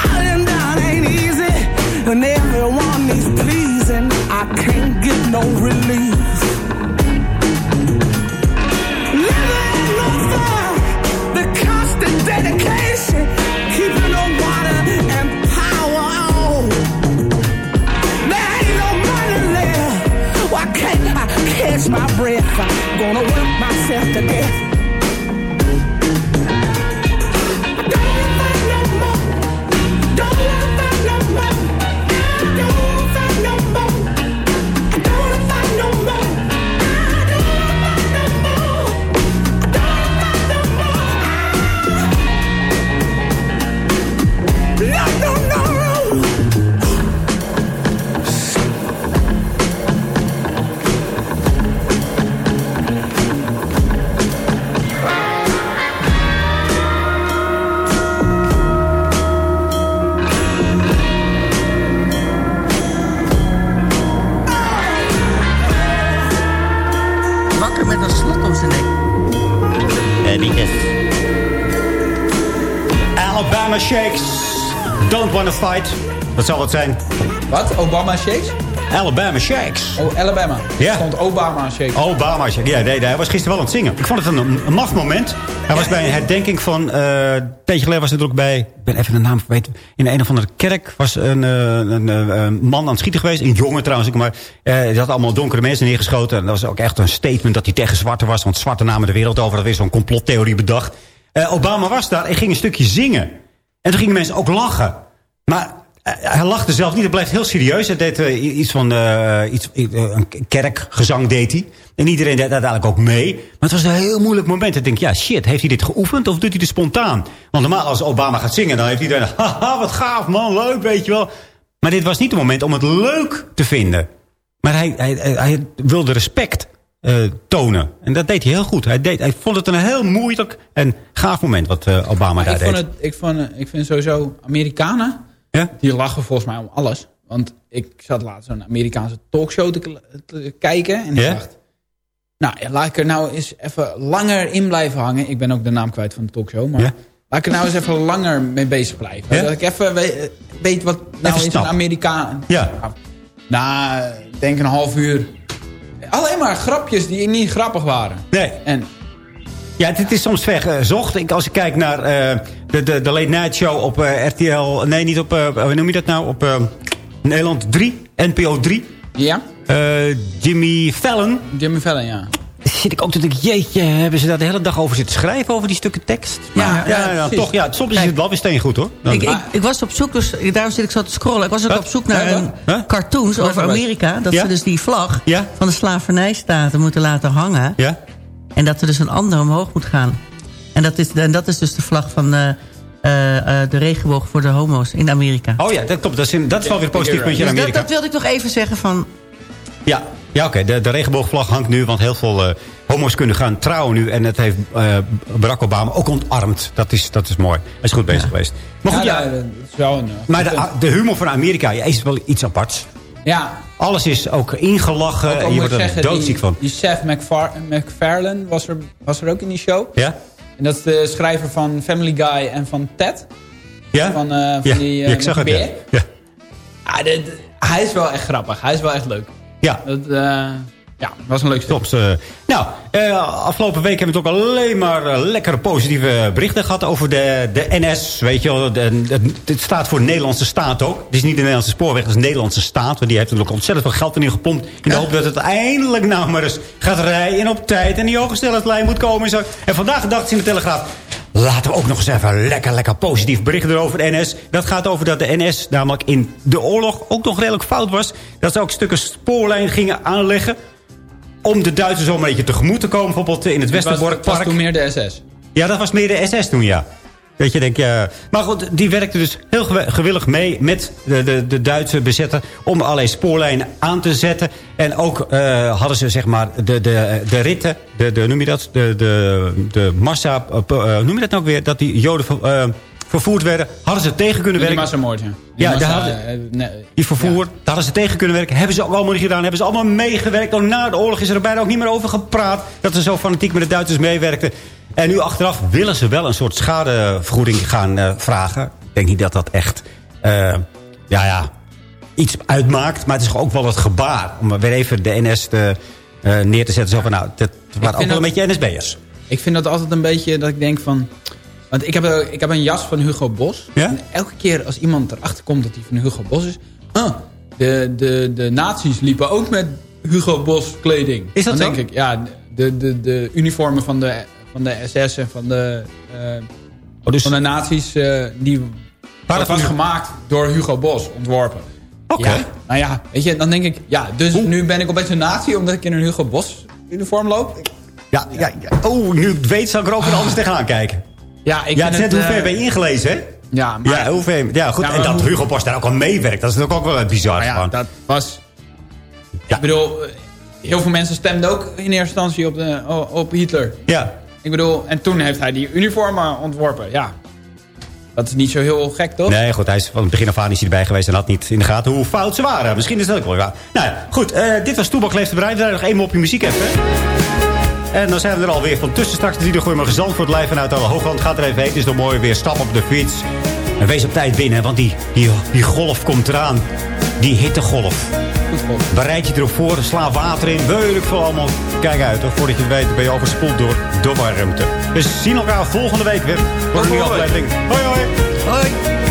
Lying down ain't easy, and everyone needs pleasing. I can't get no relief. Living the constant dedication, keeping the water and power on. There ain't no money left. Why can't I catch my breath? I'm gonna work myself to death. Shakes. Don't Wanna Fight. Wat zal het zijn? Wat? Obama Shakes? Alabama Shakes. Oh, Alabama. Ja. Stond Obama Shakes. Obama Shakes. Ja, nee, nee, hij was gisteren wel aan het zingen. Ik vond het een, een maf moment. Hij was bij een herdenking van... eh, een tijdje geleden was hij er ook bij... Ik ben even de naam vergeten. In een of andere kerk was een, eh, een, eh, een man aan het schieten geweest. Een jongen trouwens. Maar die had allemaal donkere mensen neergeschoten. En dat was ook echt een statement dat hij tegen zwarte was. Want zwarte namen de wereld over. Dat is zo'n complottheorie bedacht. Obama was daar en ging een stukje zingen. En toen gingen mensen ook lachen. Maar eh, hij lachte zelf niet. Hij bleef heel serieus. Hij deed eh, iets van eh, iets, een kerkgezang deed hij. En iedereen deed uiteindelijk ook mee. Maar het was een heel moeilijk moment. Ik denk, ja shit, heeft hij dit geoefend of doet hij dit spontaan? Want normaal als Obama gaat zingen, dan heeft iedereen... [LAUGHS] Haha, wat gaaf man, leuk, weet je wel. Maar dit was niet het moment om het leuk te vinden. Maar hij, hij, hij wilde respect eh, tonen. En dat deed hij heel goed. Hij, deed, hij vond het een heel moeilijk en gaaf moment wat eh, Obama Maar daar ik, deed. vond het, ik, vond, eh, ik vind sowieso Amerikanen, Ja? die lachen volgens mij om alles. Want ik zat laatst zo'n Amerikaanse talkshow te, kijken. En ik Ja? dacht, nou laat ik er nou eens even langer in blijven hangen. Ik ben ook de naam kwijt van de talkshow. Maar Ja? laat ik er nou eens even [LAUGHS] langer mee bezig blijven. Dat ik even we- weet wat nou is een. Amerikaan... Ja. Na, ik denk een half uur. Alleen maar grapjes die niet grappig waren. Nee. En Ja, het, het is soms vergezocht. Ik, als ik kijk naar eh, de, de, de Late Night Show op eh, RTL... Nee, niet op... eh, hoe noem je dat nou? Op eh, Nederland 3. NPO 3. ja, Eh, Jimmy Fallon. Jimmy Fallon, ja. Zit ik ook te denken... Jeetje, hebben ze daar de hele dag over zitten schrijven? Over die stukken tekst? Ja, Maar, ja, ja, ja, toch. Ja, soms is het wel weer steen goed, hoor. Dan- Ik, ik, ik was op zoek, dus daarom zit ik zo te scrollen. Ik was ook Wat? op zoek naar een Huh? cartoons over. Amerika. Dat ze dus die vlag van de slavernijstaten moeten laten hangen. ja? En dat er dus een ander omhoog moet gaan. En dat is, en dat is dus de vlag van eh, eh, eh, de regenboog voor de homo's in Amerika. Oh ja, dat klopt. Dat is, in- dat is wel weer een positief puntje in Dus dat, Amerika. dat wilde ik nog even zeggen van... Ja, ja oké. De, de regenboogvlag hangt nu, want heel veel eh, homo's kunnen gaan trouwen nu. En het heeft eh, Barack Obama ook ontarmd. Dat is, dat is mooi. Hij is goed bezig geweest. Maar goed, ja. ja, dat is wel een... eh, maar de, de humor van Amerika ja, is wel iets aparts. ja, Alles is ook ingelachen. ook al en je wordt er doodziek die, van. die Seth MacFar MacFarlane was er, was er ook in die show. Ja? En dat is de schrijver van Family Guy en van Ted. Ja? Van, van die, ik zag het. Ja. beer. Ja. Ah, de- hij is wel echt grappig. Hij is wel echt leuk. Ja. Dat, eh, ja, was een leuk stuk. Klopt. eh. nou, eh, afgelopen week hebben we het ook alleen maar lekkere positieve berichten gehad over de, de NS. Weet je wel, het staat voor Nederlandse staat ook. Het is niet de Nederlandse spoorweg, het is de Nederlandse staat. Want die heeft er ook ontzettend veel geld in gepompt. In de hoop dat het eindelijk nou maar eens gaat rijden en op tijd. En die hoge snelheidslijn moet komen en zo. En vandaag dacht ze in de Telegraaf... Laten we ook nog eens even lekker, lekker positief berichten erover de NS. Dat gaat over dat de NS namelijk in de oorlog ook nog redelijk fout was. Dat ze ook stukken spoorlijn gingen aanleggen om de Duitsers zo een beetje tegemoet te komen. Bijvoorbeeld in het was, het was Westerborkpark. toen meer de SS. Ja, dat was meer de SS toen, ja. Dat je denkt, ja. Maar goed, die werkte dus heel gewi- gewillig mee met de, de, de Duitse bezetter... om allerlei spoorlijnen aan te zetten. En ook eh, hadden ze, zeg maar, de, de, de ritten... De, de, noem je dat? De, de, de massa... eh, noem je dat nou ook weer? Dat die joden ver- vervoerd werden. Hadden ze tegen kunnen Die werken. massamoord, ja. Die Ja, massa, hadden- nee, Die vervoer, daar hadden ze tegen kunnen werken. Hebben ze ook allemaal niet gedaan. Hebben ze allemaal meegewerkt. Ook na de oorlog is er bijna ook niet meer over gepraat. Dat ze zo fanatiek met de Duitsers meewerkten. En nu achteraf willen ze wel een soort schadevergoeding gaan eh, vragen. Ik denk niet dat dat echt eh, ja, ja, iets uitmaakt. Maar het is ook wel het gebaar. Om weer even de NS te, eh, neer te zetten. Zo van, nou, dat waren ook wel een beetje NSB'ers. Ik vind dat altijd een beetje dat ik denk van... Want ik heb, een- ik heb een jas van Hugo Bos. Ja? En elke keer als iemand erachter komt dat die van Hugo Bos is... Ah, de, de, de nazi's liepen ook met Hugo Bos kleding. Is dat Dan zo? denk ik, ja, de, de, de uniformen van de, van de SS en van de, eh, Oh, dus, van de nazi's... eh, die dat was gemaakt door Hugo Bos, ontworpen. Oké. Ja, nou ja, weet je, dan denk ik... Ja, dus nu ben ik opeens een nazi omdat ik in een Hugo Bos uniform loop. ja, ja, ja. Oh, nu ik weet, zal ik er ook weer anders tegenaan kijken. Ja, ik ja, het net hoe ver eh, ben je ingelezen, hè? Ja, maar, Ja, hoeveel, ja goed. Ja, en dat hoe- Hugo Boss daar ook al meewerkt. Dat is natuurlijk ook wel bizar. maar ja, van. dat was... Ja. Ik bedoel, heel veel mensen stemden ook in eerste instantie op, de, op Hitler. ja. Ik bedoel, en toen heeft hij die uniformen ontworpen. Ja, dat is niet zo heel gek, toch? Nee, goed. Hij is van het begin af aan is hij erbij geweest en had niet in de gaten hoe fout ze waren. Misschien is dat ook wel. Nou ja, goed. eh, dit was Toebak Leeft de Bedrijf. We zijn nog één mopje muziek even. En dan zijn we er alweer van tussen straks. Die gooi maar gezand voor het lijf vanuit alle Hoogland. Gaat er even heen. Is nog mooi weer. Stap op de fiets. En wees op tijd binnen, want die, die, die golf komt eraan. Die hittegolf. Bereid je erop voor, sla water in, weet ik veel allemaal. Kijk uit, hoor. voordat je het weet ben je overspoeld door de warmte. We zien elkaar volgende week weer voor een nieuwe aflevering. Hoi hoi! Hoi.